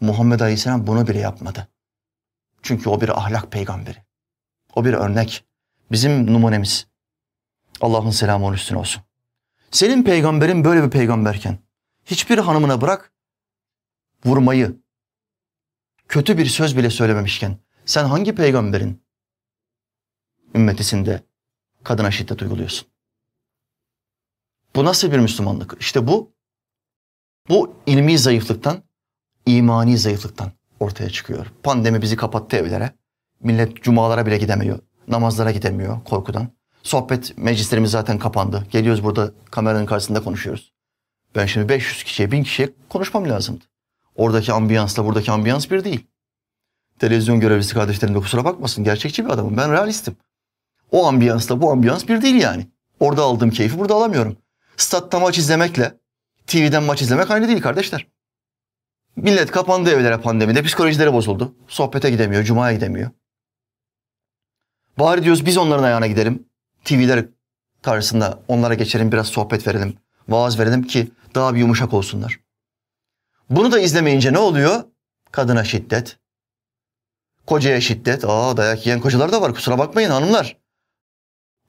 Muhammed Aleyhisselam bunu bile yapmadı. Çünkü o bir ahlak peygamberi. O bir örnek. Bizim numunemiz. Allah'ın selamı onun üstüne olsun. Senin peygamberin böyle bir peygamberken hiçbir hanımına bırak vurmayı, kötü bir söz bile söylememişken sen hangi peygamberin ümmetisinde kadına şiddet uyguluyorsun? Bu nasıl bir Müslümanlık? İşte bu, bu ilmi zayıflıktan, imani zayıflıktan ortaya çıkıyor. Pandemi bizi kapattı evlere. Millet cumalara bile gidemiyor. Namazlara gidemiyor korkudan. Sohbet meclislerimiz zaten kapandı. Geliyoruz burada kameranın karşısında konuşuyoruz. Ben şimdi 500 kişiye, 1000 kişiye konuşmam lazımdı. Oradaki ambiyansla buradaki ambiyans bir değil. Televizyon görevlisi kardeşlerim de kusura bakmasın. Gerçekçi bir adamım. Ben realistim. O ambiyansla bu ambiyans bir değil yani. Orada aldığım keyfi burada alamıyorum. Statta maç izlemekle TV'den maç izlemek aynı değil kardeşler. Millet kapandı evlere pandemide. Psikolojileri bozuldu. Sohbete gidemiyor. Cuma'ya gidemiyor. Bari diyoruz biz onların ayağına gidelim. TV'ler karşısında onlara geçelim biraz sohbet verelim. Vaaz verelim ki daha bir yumuşak olsunlar. Bunu da izlemeyince ne oluyor? Kadına şiddet. Kocaya şiddet. Aa dayak yiyen kocalar da var kusura bakmayın hanımlar.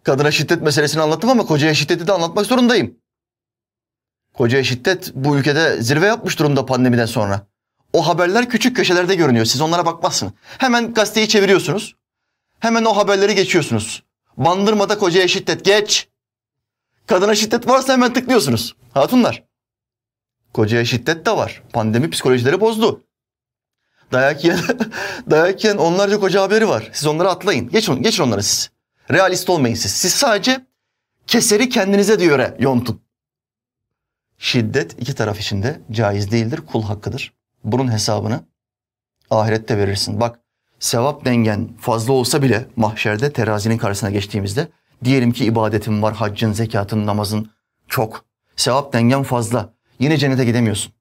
Kadına şiddet meselesini anlattım ama kocaya şiddeti de anlatmak zorundayım. Kocaya şiddet bu ülkede zirve yapmış durumda pandemiden sonra. O haberler küçük köşelerde görünüyor. Siz onlara bakmazsınız. Hemen gazeteyi çeviriyorsunuz. Hemen o haberleri geçiyorsunuz. Bandırmada kocaya şiddet geç. Kadına şiddet varsa hemen tıklıyorsunuz. Hatunlar. Kocaya şiddet de var. Pandemi psikolojileri bozdu. Dayak yiyen, dayak yiyen onlarca koca haberi var. Siz onları atlayın. Geçin, geçin onları siz. Realist olmayın siz. Siz sadece keseri kendinize diyor yontun. Şiddet iki taraf için de caiz değildir, kul hakkıdır. Bunun hesabını ahirette verirsin. Bak sevap dengen fazla olsa bile mahşerde terazinin karşısına geçtiğimizde diyelim ki ibadetin var, haccın, zekatın, namazın çok. Sevap dengen fazla. Yine cennete gidemiyorsun.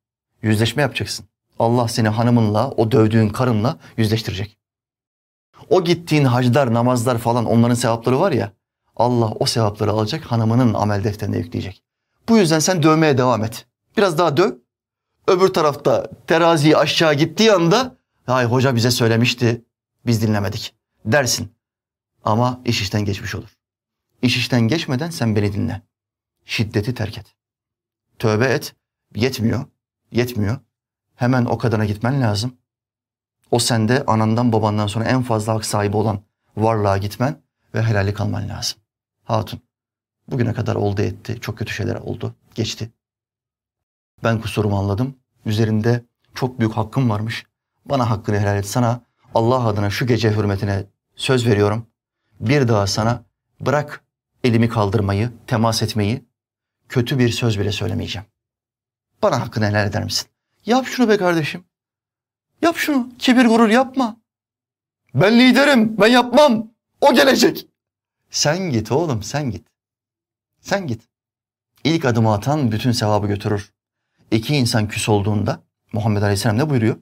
Yüzleşme yapacaksın. Allah seni hanımınla, o dövdüğün karınla yüzleştirecek. O gittiğin haclar, namazlar falan onların sevapları var ya. Allah o sevapları alacak hanımının amel defterine yükleyecek. Bu yüzden sen dövmeye devam et. Biraz daha döv. Öbür tarafta terazi aşağı gittiği anda hay hoca bize söylemişti biz dinlemedik dersin. Ama iş işten geçmiş olur. İş işten geçmeden sen beni dinle. Şiddeti terk et. Tövbe et. Yetmiyor. Yetmiyor. Hemen o kadına gitmen lazım. O sende anandan babandan sonra en fazla hak sahibi olan varlığa gitmen ve helallik alman lazım. Hatun. Bugüne kadar oldu etti. Çok kötü şeyler oldu. Geçti. Ben kusurumu anladım. Üzerinde çok büyük hakkım varmış. Bana hakkını helal et. Sana Allah adına şu gece hürmetine söz veriyorum. Bir daha sana bırak elimi kaldırmayı, temas etmeyi, kötü bir söz bile söylemeyeceğim. Bana hakkını helal eder misin? Yap şunu be kardeşim. Yap şunu. Kibir gurur yapma. Ben liderim. Ben yapmam. O gelecek. Sen git oğlum sen git. Sen git. İlk adımı atan bütün sevabı götürür. İki insan küs olduğunda Muhammed Aleyhisselam ne buyuruyor?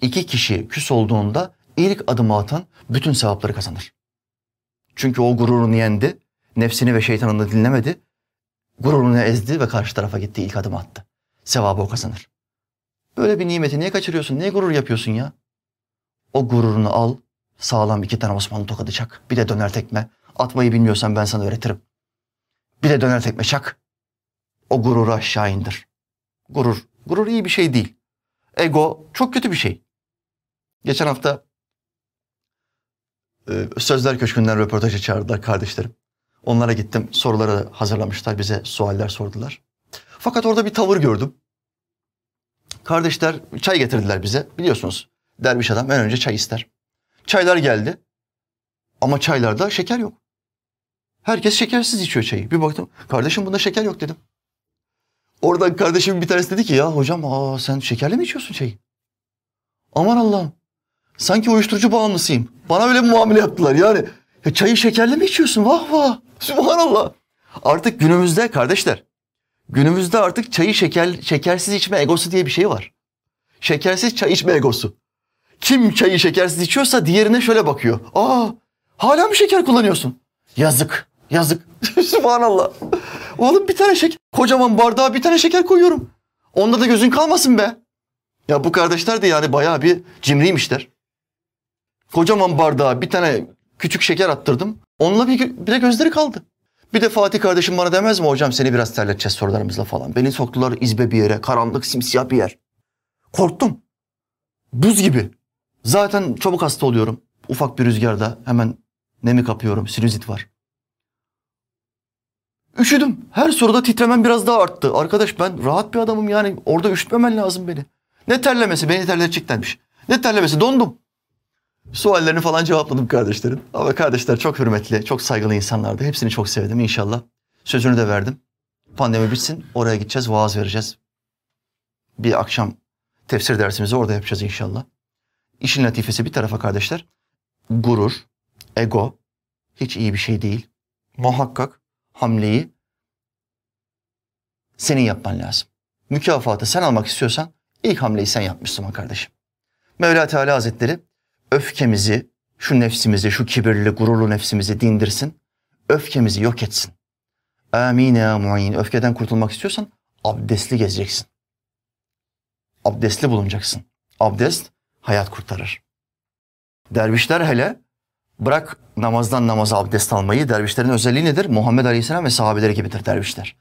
İki kişi küs olduğunda ilk adımı atan bütün sevapları kazanır. Çünkü o gururunu yendi, nefsini ve şeytanını dinlemedi, gururunu ezdi ve karşı tarafa gitti, ilk adımı attı. Sevabı o kazanır. Böyle bir nimeti niye kaçırıyorsun? Niye gurur yapıyorsun ya? O gururunu al, sağlam iki tane Osmanlı tokadı çak. Bir de döner tekme. Atmayı bilmiyorsan ben sana öğretirim. Bir de döner tekme çak. O gururu aşağı indir. Gurur. Gurur iyi bir şey değil. Ego çok kötü bir şey. Geçen hafta e, Sözler Köşkü'nden röportaja çağırdılar kardeşlerim. Onlara gittim. Soruları hazırlamışlar. Bize sualler sordular. Fakat orada bir tavır gördüm. Kardeşler çay getirdiler bize. Biliyorsunuz derviş adam en önce çay ister. Çaylar geldi. Ama çaylarda şeker yok. Herkes şekersiz içiyor çayı. Bir baktım kardeşim bunda şeker yok dedim. Oradan kardeşim bir tanesi dedi ki ya hocam aa, sen şekerli mi içiyorsun çayı? Aman Allah'ım. Sanki uyuşturucu bağımlısıyım. Bana öyle bir muamele yaptılar yani. Ya çayı şekerli mi içiyorsun? Vah vah. Sübhanallah. Artık günümüzde kardeşler. Günümüzde artık çayı şeker, şekersiz içme egosu diye bir şey var. Şekersiz çay içme egosu. Kim çayı şekersiz içiyorsa diğerine şöyle bakıyor. Aa hala mı şeker kullanıyorsun? Yazık. Yazık. Sübhanallah. Oğlum bir tane şeker. Kocaman bardağa bir tane şeker koyuyorum. Onda da gözün kalmasın be. Ya bu kardeşler de yani bayağı bir cimriymişler. Kocaman bardağa bir tane küçük şeker attırdım. Onunla bir, bir de gözleri kaldı. Bir de Fatih kardeşim bana demez mi hocam seni biraz terleteceğiz sorularımızla falan. Beni soktular izbe bir yere, karanlık simsiyah bir yer. Korktum. Buz gibi. Zaten çabuk hasta oluyorum. Ufak bir rüzgarda hemen nemi kapıyorum, sinüzit var. Üşüdüm. Her soruda titremem biraz daha arttı. Arkadaş ben rahat bir adamım yani. Orada üşütmemen lazım beni. Ne terlemesi beni terleteceklermiş. Ne terlemesi dondum. Suallerini falan cevapladım kardeşlerin. Ama kardeşler çok hürmetli, çok saygılı insanlardı. Hepsini çok sevdim inşallah. Sözünü de verdim. Pandemi bitsin oraya gideceğiz, vaaz vereceğiz. Bir akşam tefsir dersimizi orada yapacağız inşallah. İşin latifesi bir tarafa kardeşler. Gurur, ego hiç iyi bir şey değil. Muhakkak hamleyi senin yapman lazım. Mükafatı sen almak istiyorsan ilk hamleyi sen yap Müslüman kardeşim. Mevla Teala Hazretleri öfkemizi, şu nefsimizi, şu kibirli, gururlu nefsimizi dindirsin. Öfkemizi yok etsin. Amin ya muin. Öfkeden kurtulmak istiyorsan abdestli gezeceksin. Abdestli bulunacaksın. Abdest hayat kurtarır. Dervişler hele bırak namazdan namaza abdest almayı. Dervişlerin özelliği nedir? Muhammed Aleyhisselam ve sahabeleri gibidir dervişler.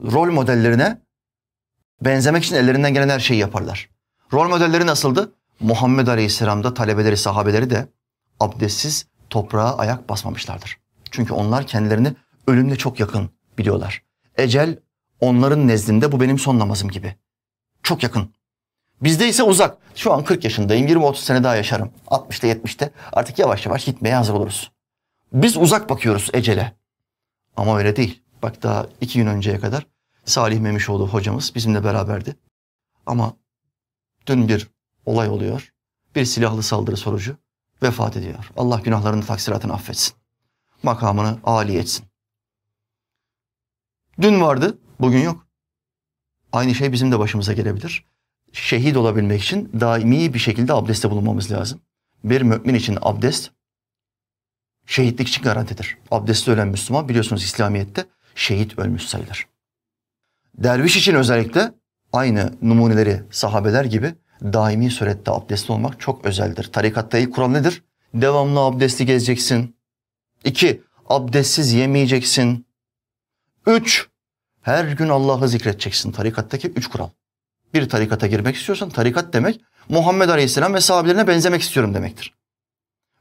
Rol modellerine benzemek için ellerinden gelen her şeyi yaparlar. Rol modelleri nasıldı? Muhammed Aleyhisselam'da talebeleri, sahabeleri de abdestsiz toprağa ayak basmamışlardır. Çünkü onlar kendilerini ölümle çok yakın biliyorlar. Ecel onların nezdinde bu benim son namazım gibi. Çok yakın. Bizde ise uzak. Şu an 40 yaşındayım. 20-30 sene daha yaşarım. 60'ta 70'te artık yavaş yavaş gitmeye hazır oluruz. Biz uzak bakıyoruz ecele. Ama öyle değil. Bak daha iki gün önceye kadar Salih Memişoğlu hocamız bizimle beraberdi. Ama dün bir olay oluyor. Bir silahlı saldırı sonucu vefat ediyor. Allah günahlarını taksiratını affetsin. Makamını âli etsin. Dün vardı, bugün yok. Aynı şey bizim de başımıza gelebilir. Şehit olabilmek için daimi bir şekilde abdeste bulunmamız lazım. Bir mümin için abdest şehitlik için garantidir. Abdestli ölen Müslüman biliyorsunuz İslamiyet'te şehit ölmüş sayılır. Derviş için özellikle aynı numuneleri sahabeler gibi daimi surette abdestli olmak çok özeldir. Tarikatta ilk kural nedir? Devamlı abdestli gezeceksin. İki, abdestsiz yemeyeceksin. Üç, her gün Allah'ı zikredeceksin. Tarikattaki üç kural. Bir tarikata girmek istiyorsan tarikat demek Muhammed Aleyhisselam ve sahabelerine benzemek istiyorum demektir.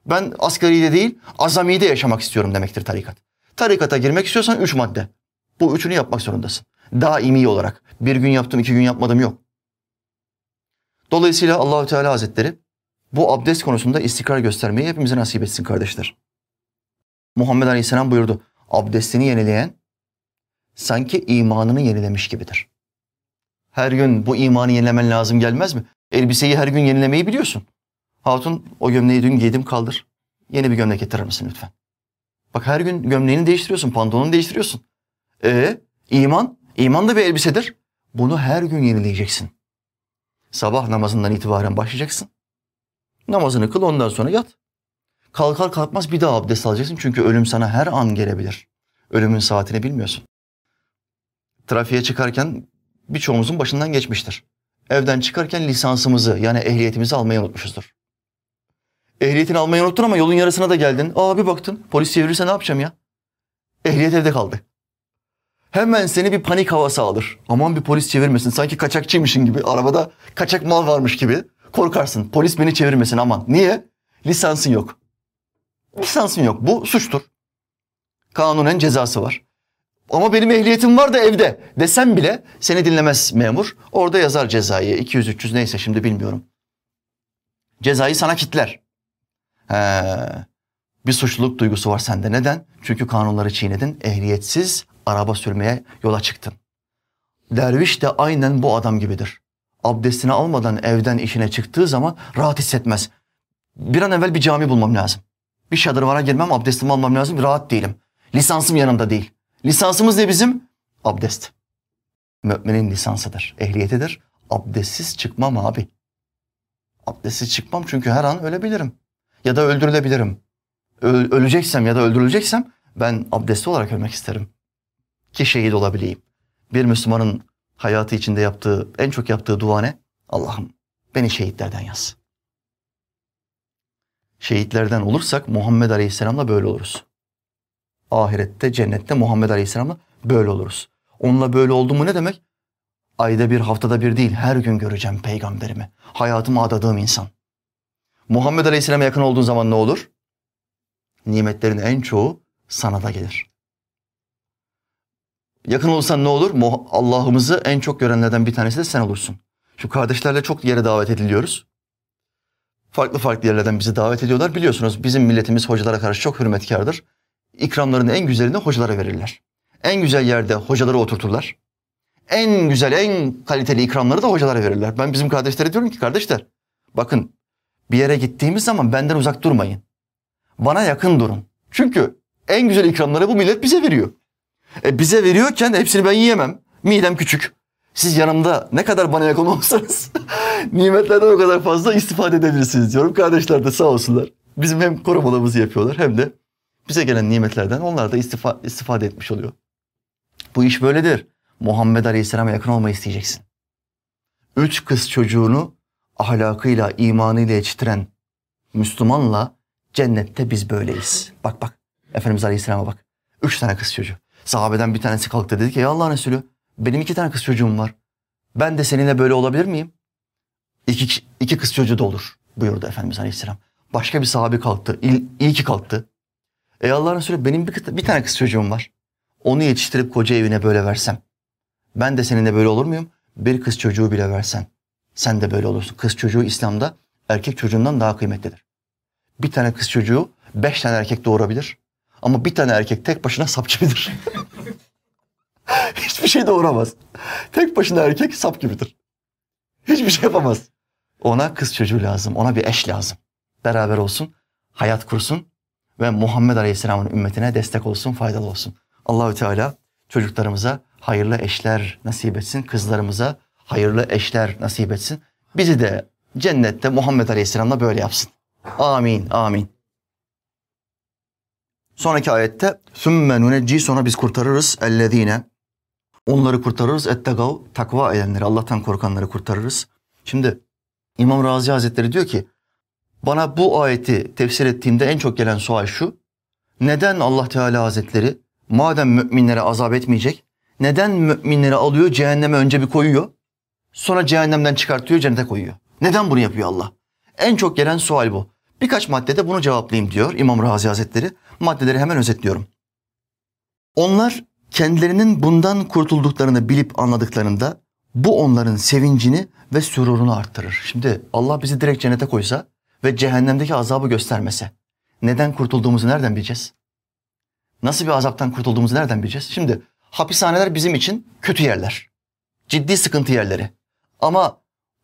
Ben asgaride değil azamide yaşamak istiyorum demektir tarikat. Tarikata girmek istiyorsan üç madde. Bu üçünü yapmak zorundasın. Daimi olarak. Bir gün yaptım, iki gün yapmadım yok. Dolayısıyla Allahü Teala Hazretleri bu abdest konusunda istikrar göstermeyi hepimize nasip etsin kardeşler. Muhammed Aleyhisselam buyurdu. Abdestini yenileyen sanki imanını yenilemiş gibidir. Her gün bu imanı yenilemen lazım gelmez mi? Elbiseyi her gün yenilemeyi biliyorsun. Hatun o gömleği dün giydim kaldır. Yeni bir gömlek getirir misin lütfen? Bak her gün gömleğini değiştiriyorsun, pantolonunu değiştiriyorsun. E iman, iman da bir elbisedir. Bunu her gün yenileyeceksin. Sabah namazından itibaren başlayacaksın. Namazını kıl ondan sonra yat. Kalkar kalkmaz bir daha abdest alacaksın. Çünkü ölüm sana her an gelebilir. Ölümün saatini bilmiyorsun. Trafiğe çıkarken birçoğumuzun başından geçmiştir. Evden çıkarken lisansımızı yani ehliyetimizi almayı unutmuşuzdur. Ehliyetini almayı unuttun ama yolun yarısına da geldin. Aa bir baktın polis çevirirse ne yapacağım ya? Ehliyet evde kaldı. Hemen seni bir panik havası alır. Aman bir polis çevirmesin. Sanki kaçakçıymışın gibi. Arabada kaçak mal varmış gibi. Korkarsın. Polis beni çevirmesin aman. Niye? Lisansın yok. Lisansın yok. Bu suçtur. Kanunen cezası var. Ama benim ehliyetim var da evde desem bile seni dinlemez memur. Orada yazar cezayı. 200-300 neyse şimdi bilmiyorum. Cezayı sana kitler. He, bir suçluluk duygusu var sende. Neden? Çünkü kanunları çiğnedin. Ehliyetsiz araba sürmeye yola çıktın. Derviş de aynen bu adam gibidir. abdestini almadan evden işine çıktığı zaman rahat hissetmez. Bir an evvel bir cami bulmam lazım. Bir şadırvana girmem, abdestimi almam lazım. Rahat değilim. Lisansım yanımda değil. Lisansımız ne bizim? Abdest. Müminin lisansıdır, ehliyetidir. Abdestsiz çıkmam abi. Abdestsiz çıkmam çünkü her an ölebilirim. Ya da öldürülebilirim. Ö- öleceksem ya da öldürüleceksem ben abdestli olarak ölmek isterim. Ki şehit olabileyim. Bir Müslümanın hayatı içinde yaptığı, en çok yaptığı dua ne? Allah'ım beni şehitlerden yaz. Şehitlerden olursak Muhammed Aleyhisselam'la böyle oluruz. Ahirette, cennette Muhammed Aleyhisselam'la böyle oluruz. Onunla böyle oldu mu ne demek? Ayda bir, haftada bir değil, her gün göreceğim peygamberimi. Hayatıma adadığım insan. Muhammed Aleyhisselam'a yakın olduğun zaman ne olur? Nimetlerin en çoğu sana da gelir. Yakın olursan ne olur? Allah'ımızı en çok görenlerden bir tanesi de sen olursun. Şu kardeşlerle çok yere davet ediliyoruz. Farklı farklı yerlerden bizi davet ediyorlar. Biliyorsunuz bizim milletimiz hocalara karşı çok hürmetkardır. İkramların en güzelini hocalara verirler. En güzel yerde hocaları oturturlar. En güzel, en kaliteli ikramları da hocalara verirler. Ben bizim kardeşlere diyorum ki kardeşler bakın bir yere gittiğimiz zaman benden uzak durmayın. Bana yakın durun. Çünkü en güzel ikramları bu millet bize veriyor. E bize veriyorken hepsini ben yiyemem. Midem küçük. Siz yanımda ne kadar bana yakın olursanız nimetlerden o kadar fazla istifade edebilirsiniz diyorum. Kardeşler de sağ olsunlar. Bizim hem korumalarımızı yapıyorlar hem de bize gelen nimetlerden onlar da istifa, istifade etmiş oluyor. Bu iş böyledir. Muhammed Aleyhisselam'a yakın olmayı isteyeceksin. Üç kız çocuğunu ahlakıyla, imanıyla yetiştiren Müslümanla cennette biz böyleyiz. Bak bak. Efendimiz Aleyhisselam'a bak. Üç tane kız çocuğu. Sahabeden bir tanesi kalktı dedi ki ya Allah'ın Resulü benim iki tane kız çocuğum var. Ben de seninle böyle olabilir miyim? İki, iki kız çocuğu da olur buyurdu Efendimiz Aleyhisselam. Başka bir sahabe kalktı. İl, iyi ki kalktı. Ey Allah'ın Resulü benim bir, bir tane kız çocuğum var. Onu yetiştirip koca evine böyle versem. Ben de seninle böyle olur muyum? Bir kız çocuğu bile versen. Sen de böyle olursun. Kız çocuğu İslam'da erkek çocuğundan daha kıymetlidir. Bir tane kız çocuğu beş tane erkek doğurabilir. Ama bir tane erkek tek başına sap gibidir. Hiçbir şey doğuramaz. Tek başına erkek sap gibidir. Hiçbir şey yapamaz. Ona kız çocuğu lazım. Ona bir eş lazım. Beraber olsun, hayat kursun ve Muhammed Aleyhisselam'ın ümmetine destek olsun, faydalı olsun. Allahü Teala çocuklarımıza hayırlı eşler nasip etsin. Kızlarımıza hayırlı eşler nasip etsin. Bizi de cennette Muhammed Aleyhisselam'la böyle yapsın. Amin, amin. Sonraki ayette sümme nunecci sonra biz kurtarırız ellezine onları kurtarırız ettegav takva edenleri Allah'tan korkanları kurtarırız. Şimdi İmam Razi Hazretleri diyor ki bana bu ayeti tefsir ettiğimde en çok gelen sual şu. Neden Allah Teala Hazretleri madem müminlere azap etmeyecek neden müminleri alıyor cehenneme önce bir koyuyor sonra cehennemden çıkartıyor cennete koyuyor. Neden bunu yapıyor Allah? En çok gelen sual bu. Birkaç maddede bunu cevaplayayım diyor İmam Razi Hazretleri. Maddeleri hemen özetliyorum. Onlar kendilerinin bundan kurtulduklarını bilip anladıklarında bu onların sevincini ve sürurunu arttırır. Şimdi Allah bizi direkt cennete koysa ve cehennemdeki azabı göstermese neden kurtulduğumuzu nereden bileceğiz? Nasıl bir azaptan kurtulduğumuzu nereden bileceğiz? Şimdi hapishaneler bizim için kötü yerler. Ciddi sıkıntı yerleri. Ama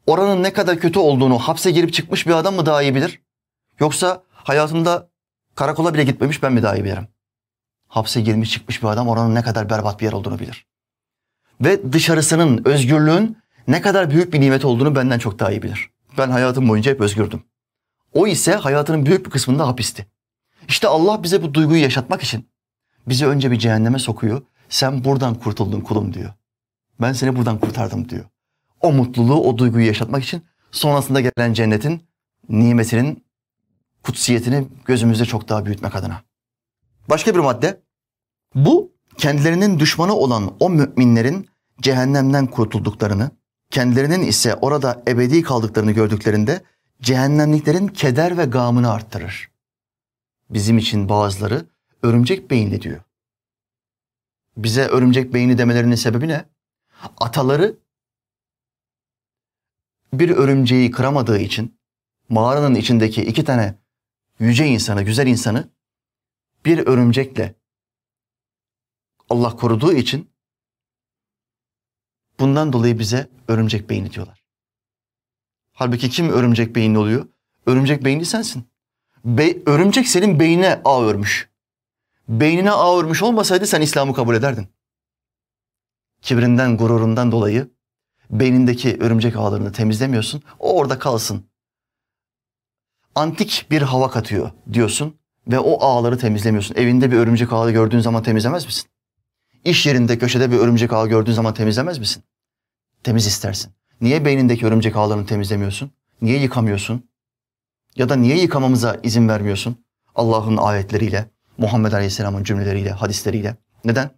oranın ne kadar kötü olduğunu hapse girip çıkmış bir adam mı daha iyi bilir? Yoksa hayatında karakola bile gitmemiş ben mi daha iyi bilirim? Hapse girmiş çıkmış bir adam oranın ne kadar berbat bir yer olduğunu bilir. Ve dışarısının, özgürlüğün ne kadar büyük bir nimet olduğunu benden çok daha iyi bilir. Ben hayatım boyunca hep özgürdüm. O ise hayatının büyük bir kısmında hapisti. İşte Allah bize bu duyguyu yaşatmak için bizi önce bir cehenneme sokuyor. Sen buradan kurtuldun kulum diyor. Ben seni buradan kurtardım diyor. O mutluluğu, o duyguyu yaşatmak için sonrasında gelen cennetin nimetinin kutsiyetini gözümüzde çok daha büyütmek adına. Başka bir madde. Bu kendilerinin düşmanı olan o müminlerin cehennemden kurtulduklarını, kendilerinin ise orada ebedi kaldıklarını gördüklerinde cehennemliklerin keder ve gamını arttırır. Bizim için bazıları örümcek beyinli diyor. Bize örümcek beyni demelerinin sebebi ne? Ataları bir örümceği kıramadığı için mağaranın içindeki iki tane yüce insanı, güzel insanı bir örümcekle Allah koruduğu için bundan dolayı bize örümcek beyni diyorlar. Halbuki kim örümcek beyinli oluyor? Örümcek beyinli sensin. Be örümcek senin beynine ağ örmüş. Beynine ağ örmüş olmasaydı sen İslam'ı kabul ederdin. Kibrinden, gururundan dolayı beynindeki örümcek ağlarını temizlemiyorsun. O orada kalsın. Antik bir hava katıyor diyorsun ve o ağları temizlemiyorsun. Evinde bir örümcek ağı gördüğün zaman temizlemez misin? İş yerinde köşede bir örümcek ağı gördüğün zaman temizlemez misin? Temiz istersin. Niye beynindeki örümcek ağlarını temizlemiyorsun? Niye yıkamıyorsun? Ya da niye yıkamamıza izin vermiyorsun? Allah'ın ayetleriyle, Muhammed Aleyhisselam'ın cümleleriyle, hadisleriyle. Neden?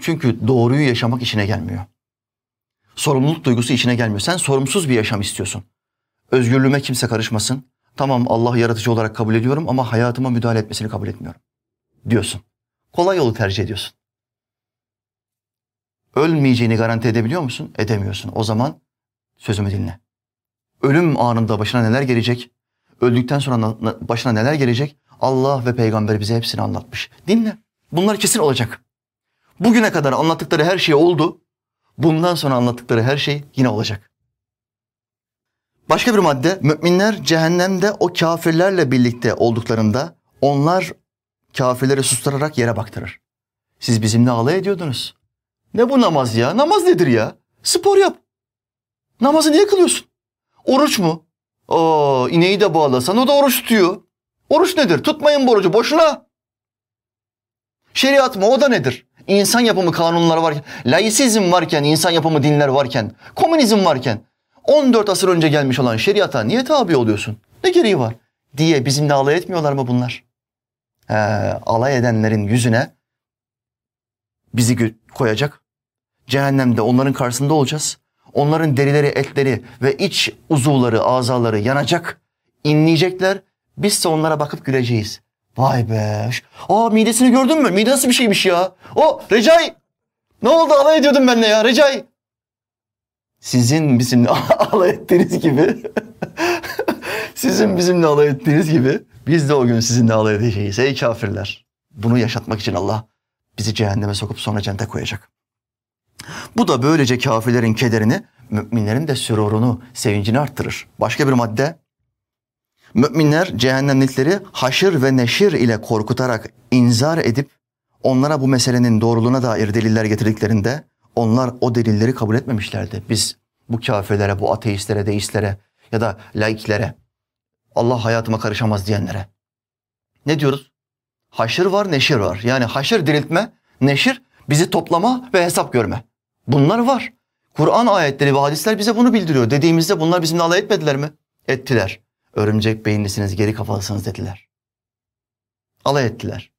Çünkü doğruyu yaşamak işine gelmiyor. Sorumluluk duygusu içine gelmiyor. Sen sorumsuz bir yaşam istiyorsun. Özgürlüğüme kimse karışmasın. Tamam Allah yaratıcı olarak kabul ediyorum ama hayatıma müdahale etmesini kabul etmiyorum. Diyorsun. Kolay yolu tercih ediyorsun. Ölmeyeceğini garanti edebiliyor musun? Edemiyorsun. O zaman sözümü dinle. Ölüm anında başına neler gelecek? Öldükten sonra başına neler gelecek? Allah ve peygamber bize hepsini anlatmış. Dinle. Bunlar kesin olacak. Bugüne kadar anlattıkları her şey oldu. Bundan sonra anlattıkları her şey yine olacak. Başka bir madde, müminler cehennemde o kafirlerle birlikte olduklarında onlar kafirleri susturarak yere baktırır. Siz bizimle alay ediyordunuz. Ne bu namaz ya? Namaz nedir ya? Spor yap. Namazı niye kılıyorsun? Oruç mu? Aa, ineği de bağlasan o da oruç tutuyor. Oruç nedir? Tutmayın borucu boşuna. Şeriat mı? O da nedir? İnsan yapımı kanunlar varken, laisizm varken, insan yapımı dinler varken, komünizm varken 14 asır önce gelmiş olan şeriata niye tabi oluyorsun? Ne gereği var? Diye bizimle alay etmiyorlar mı bunlar? He, alay edenlerin yüzüne bizi koyacak. Cehennemde onların karşısında olacağız. Onların derileri, etleri ve iç uzuvları, azaları yanacak. inleyecekler. Biz de onlara bakıp güleceğiz. Vay be. Aa midesini gördün mü? Mide nasıl bir şeymiş ya? O Recai. Ne oldu alay ediyordun benimle ya Recai. Sizin bizimle alay ettiğiniz gibi. sizin bizimle alay ettiğiniz gibi biz de o gün sizinle alay edeceğiz. Ey kafirler. Bunu yaşatmak için Allah bizi cehenneme sokup sonra cennete koyacak. Bu da böylece kafirlerin kederini, müminlerin de sürurunu, sevincini arttırır. Başka bir madde, müminler cehennemlikleri haşır ve neşir ile korkutarak inzar edip onlara bu meselenin doğruluğuna dair deliller getirdiklerinde onlar o delilleri kabul etmemişlerdi. Biz bu kafirlere, bu ateistlere, deistlere ya da laiklere Allah hayatıma karışamaz diyenlere. Ne diyoruz? Haşır var, neşir var. Yani haşır diriltme, neşir bizi toplama ve hesap görme. Bunlar var. Kur'an ayetleri ve hadisler bize bunu bildiriyor. Dediğimizde bunlar bizimle alay etmediler mi? Ettiler. Örümcek beyinlisiniz, geri kafalısınız dediler. Alay ettiler.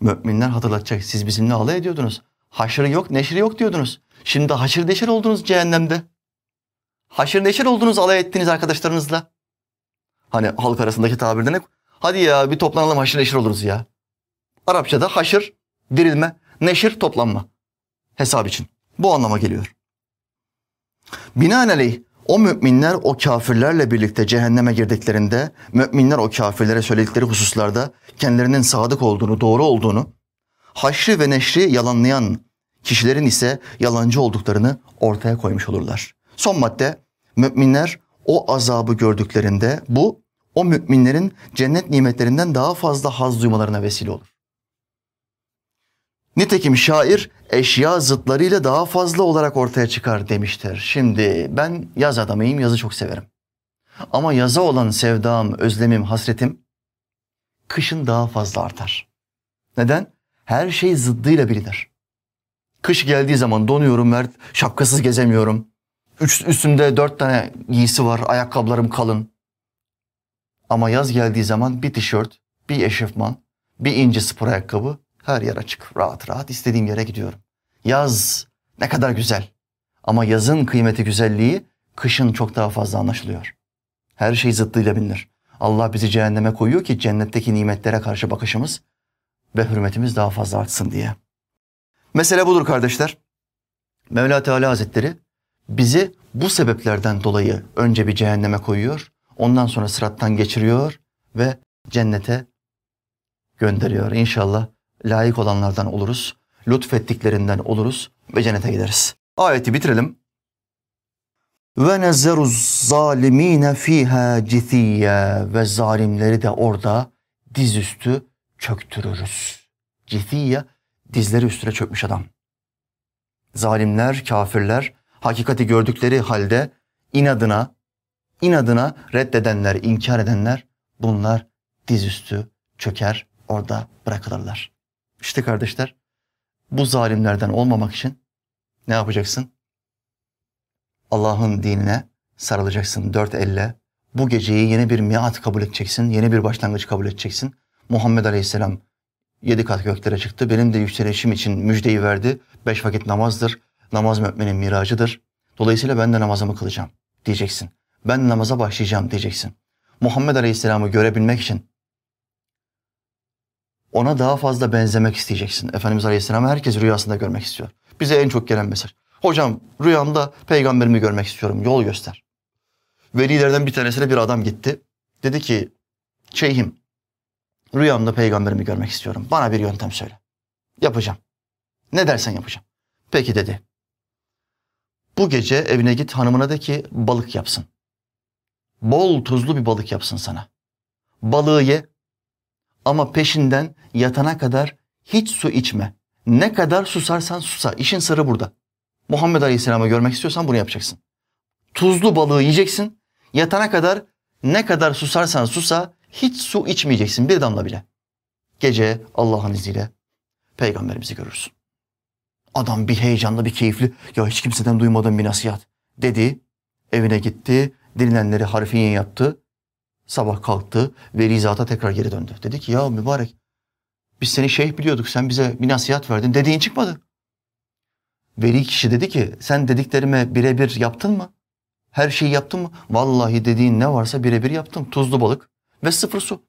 Müminler hatırlatacak. Siz bizimle alay ediyordunuz. Haşırı yok, neşri yok diyordunuz. Şimdi haşır neşir oldunuz cehennemde. Haşır neşir oldunuz alay ettiğiniz arkadaşlarınızla. Hani halk arasındaki tabirde ne? Hadi ya bir toplanalım haşır neşir oluruz ya. Arapçada haşır, dirilme, neşir, toplanma. Hesap için. Bu anlama geliyor. Binaenaleyh o müminler o kafirlerle birlikte cehenneme girdiklerinde müminler o kafirlere söyledikleri hususlarda kendilerinin sadık olduğunu, doğru olduğunu, haşri ve neşri yalanlayan kişilerin ise yalancı olduklarını ortaya koymuş olurlar. Son madde müminler o azabı gördüklerinde bu o müminlerin cennet nimetlerinden daha fazla haz duymalarına vesile olur. Nitekim şair eşya zıtlarıyla daha fazla olarak ortaya çıkar demiştir. Şimdi ben yaz adamıyım, yazı çok severim. Ama yaza olan sevdam, özlemim, hasretim kışın daha fazla artar. Neden? Her şey zıddıyla biridir. Kış geldiği zaman donuyorum Mert, şapkasız gezemiyorum. Üst, üstümde dört tane giysi var, ayakkabılarım kalın. Ama yaz geldiği zaman bir tişört, bir eşofman, bir ince spor ayakkabı, her yer açık. Rahat rahat istediğim yere gidiyorum. Yaz ne kadar güzel. Ama yazın kıymeti güzelliği kışın çok daha fazla anlaşılıyor. Her şey zıttıyla bilinir. Allah bizi cehenneme koyuyor ki cennetteki nimetlere karşı bakışımız ve hürmetimiz daha fazla artsın diye. Mesele budur kardeşler. Mevla Teala Hazretleri bizi bu sebeplerden dolayı önce bir cehenneme koyuyor. Ondan sonra sırattan geçiriyor ve cennete gönderiyor. İnşallah layık olanlardan oluruz. Lütfettiklerinden oluruz ve cennete gideriz. Ayeti bitirelim. Ve nezeruz zalimine fiha cithiyye ve zalimleri de orada dizüstü çöktürürüz. Cithiyye dizleri üstüne çökmüş adam. Zalimler, kafirler hakikati gördükleri halde inadına, inadına reddedenler, inkar edenler bunlar dizüstü çöker, orada bırakılırlar. İşte kardeşler bu zalimlerden olmamak için ne yapacaksın? Allah'ın dinine sarılacaksın dört elle. Bu geceyi yeni bir miat kabul edeceksin, yeni bir başlangıç kabul edeceksin. Muhammed Aleyhisselam yedi kat göklere çıktı. Benim de yükselişim için müjdeyi verdi. Beş vakit namazdır. Namaz müminin miracıdır. Dolayısıyla ben de namazımı kılacağım diyeceksin. Ben namaza başlayacağım diyeceksin. Muhammed Aleyhisselam'ı görebilmek için ona daha fazla benzemek isteyeceksin. Efendimiz Aleyhisselam'ı herkes rüyasında görmek istiyor. Bize en çok gelen mesaj. Hocam rüyamda peygamberimi görmek istiyorum. Yol göster. Velilerden bir tanesine bir adam gitti. Dedi ki şeyhim rüyamda peygamberimi görmek istiyorum. Bana bir yöntem söyle. Yapacağım. Ne dersen yapacağım. Peki dedi. Bu gece evine git hanımına de ki balık yapsın. Bol tuzlu bir balık yapsın sana. Balığı ye ama peşinden yatana kadar hiç su içme. Ne kadar susarsan susa. İşin sırrı burada. Muhammed Aleyhisselam'ı görmek istiyorsan bunu yapacaksın. Tuzlu balığı yiyeceksin. Yatana kadar ne kadar susarsan susa hiç su içmeyeceksin bir damla bile. Gece Allah'ın izniyle peygamberimizi görürsün. Adam bir heyecanlı bir keyifli ya hiç kimseden duymadığım bir nasihat dedi. Evine gitti. Dinlenenleri harfiyen yaptı. Sabah kalktı ve rizata tekrar geri döndü. Dedi ki ya mübarek biz seni şeyh biliyorduk sen bize bir nasihat verdin dediğin çıkmadı. Veli kişi dedi ki sen dediklerime birebir yaptın mı? Her şeyi yaptın mı? Vallahi dediğin ne varsa birebir yaptım. Tuzlu balık ve sıfır su.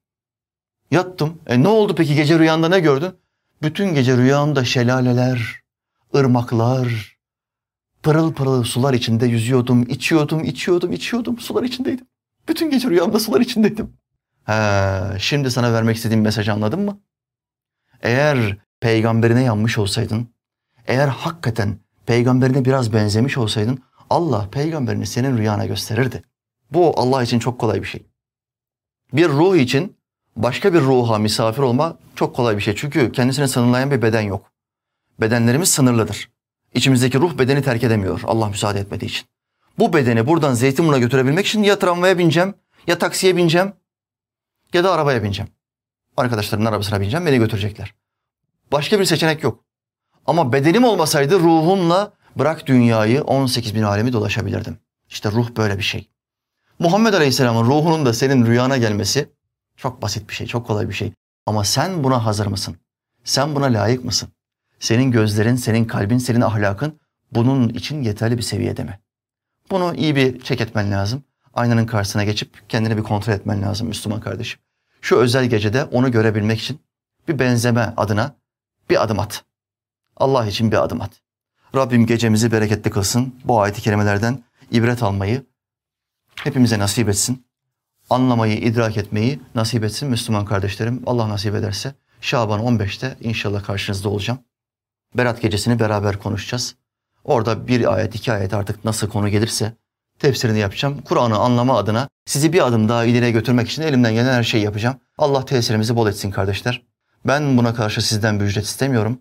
Yattım. E ne oldu peki gece rüyanda ne gördün? Bütün gece rüyamda şelaleler, ırmaklar, pırıl pırıl sular içinde yüzüyordum, içiyordum, içiyordum, içiyordum. Sular içindeydim. Bütün gece rüyamda sular içindeydim. He, şimdi sana vermek istediğim mesajı anladın mı? Eğer peygamberine yanmış olsaydın, eğer hakikaten peygamberine biraz benzemiş olsaydın Allah peygamberini senin rüyana gösterirdi. Bu Allah için çok kolay bir şey. Bir ruh için başka bir ruha misafir olma çok kolay bir şey. Çünkü kendisine sınırlayan bir beden yok. Bedenlerimiz sınırlıdır. İçimizdeki ruh bedeni terk edemiyor Allah müsaade etmediği için. Bu bedeni buradan Zeytinburnu'na götürebilmek için ya tramvaya bineceğim, ya taksiye bineceğim, ya da arabaya bineceğim. Arkadaşlarımın arabasına bineceğim, beni götürecekler. Başka bir seçenek yok. Ama bedenim olmasaydı ruhumla bırak dünyayı 18 bin alemi dolaşabilirdim. İşte ruh böyle bir şey. Muhammed Aleyhisselam'ın ruhunun da senin rüyana gelmesi çok basit bir şey, çok kolay bir şey. Ama sen buna hazır mısın? Sen buna layık mısın? Senin gözlerin, senin kalbin, senin ahlakın bunun için yeterli bir seviyede mi? Bunu iyi bir çek etmen lazım. Aynanın karşısına geçip kendini bir kontrol etmen lazım Müslüman kardeşim. Şu özel gecede onu görebilmek için bir benzeme adına bir adım at. Allah için bir adım at. Rabbim gecemizi bereketli kılsın. Bu ayeti kerimelerden ibret almayı hepimize nasip etsin. Anlamayı, idrak etmeyi nasip etsin Müslüman kardeşlerim. Allah nasip ederse Şaban 15'te inşallah karşınızda olacağım. Berat gecesini beraber konuşacağız. Orada bir ayet, iki ayet artık nasıl konu gelirse tefsirini yapacağım. Kur'an'ı anlama adına sizi bir adım daha ileriye götürmek için elimden gelen her şeyi yapacağım. Allah tesirimizi bol etsin kardeşler. Ben buna karşı sizden bir ücret istemiyorum.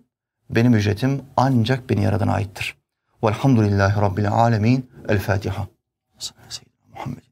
Benim ücretim ancak beni yaradan aittir. Velhamdülillahi Rabbil alemin. El Fatiha. Muhammed.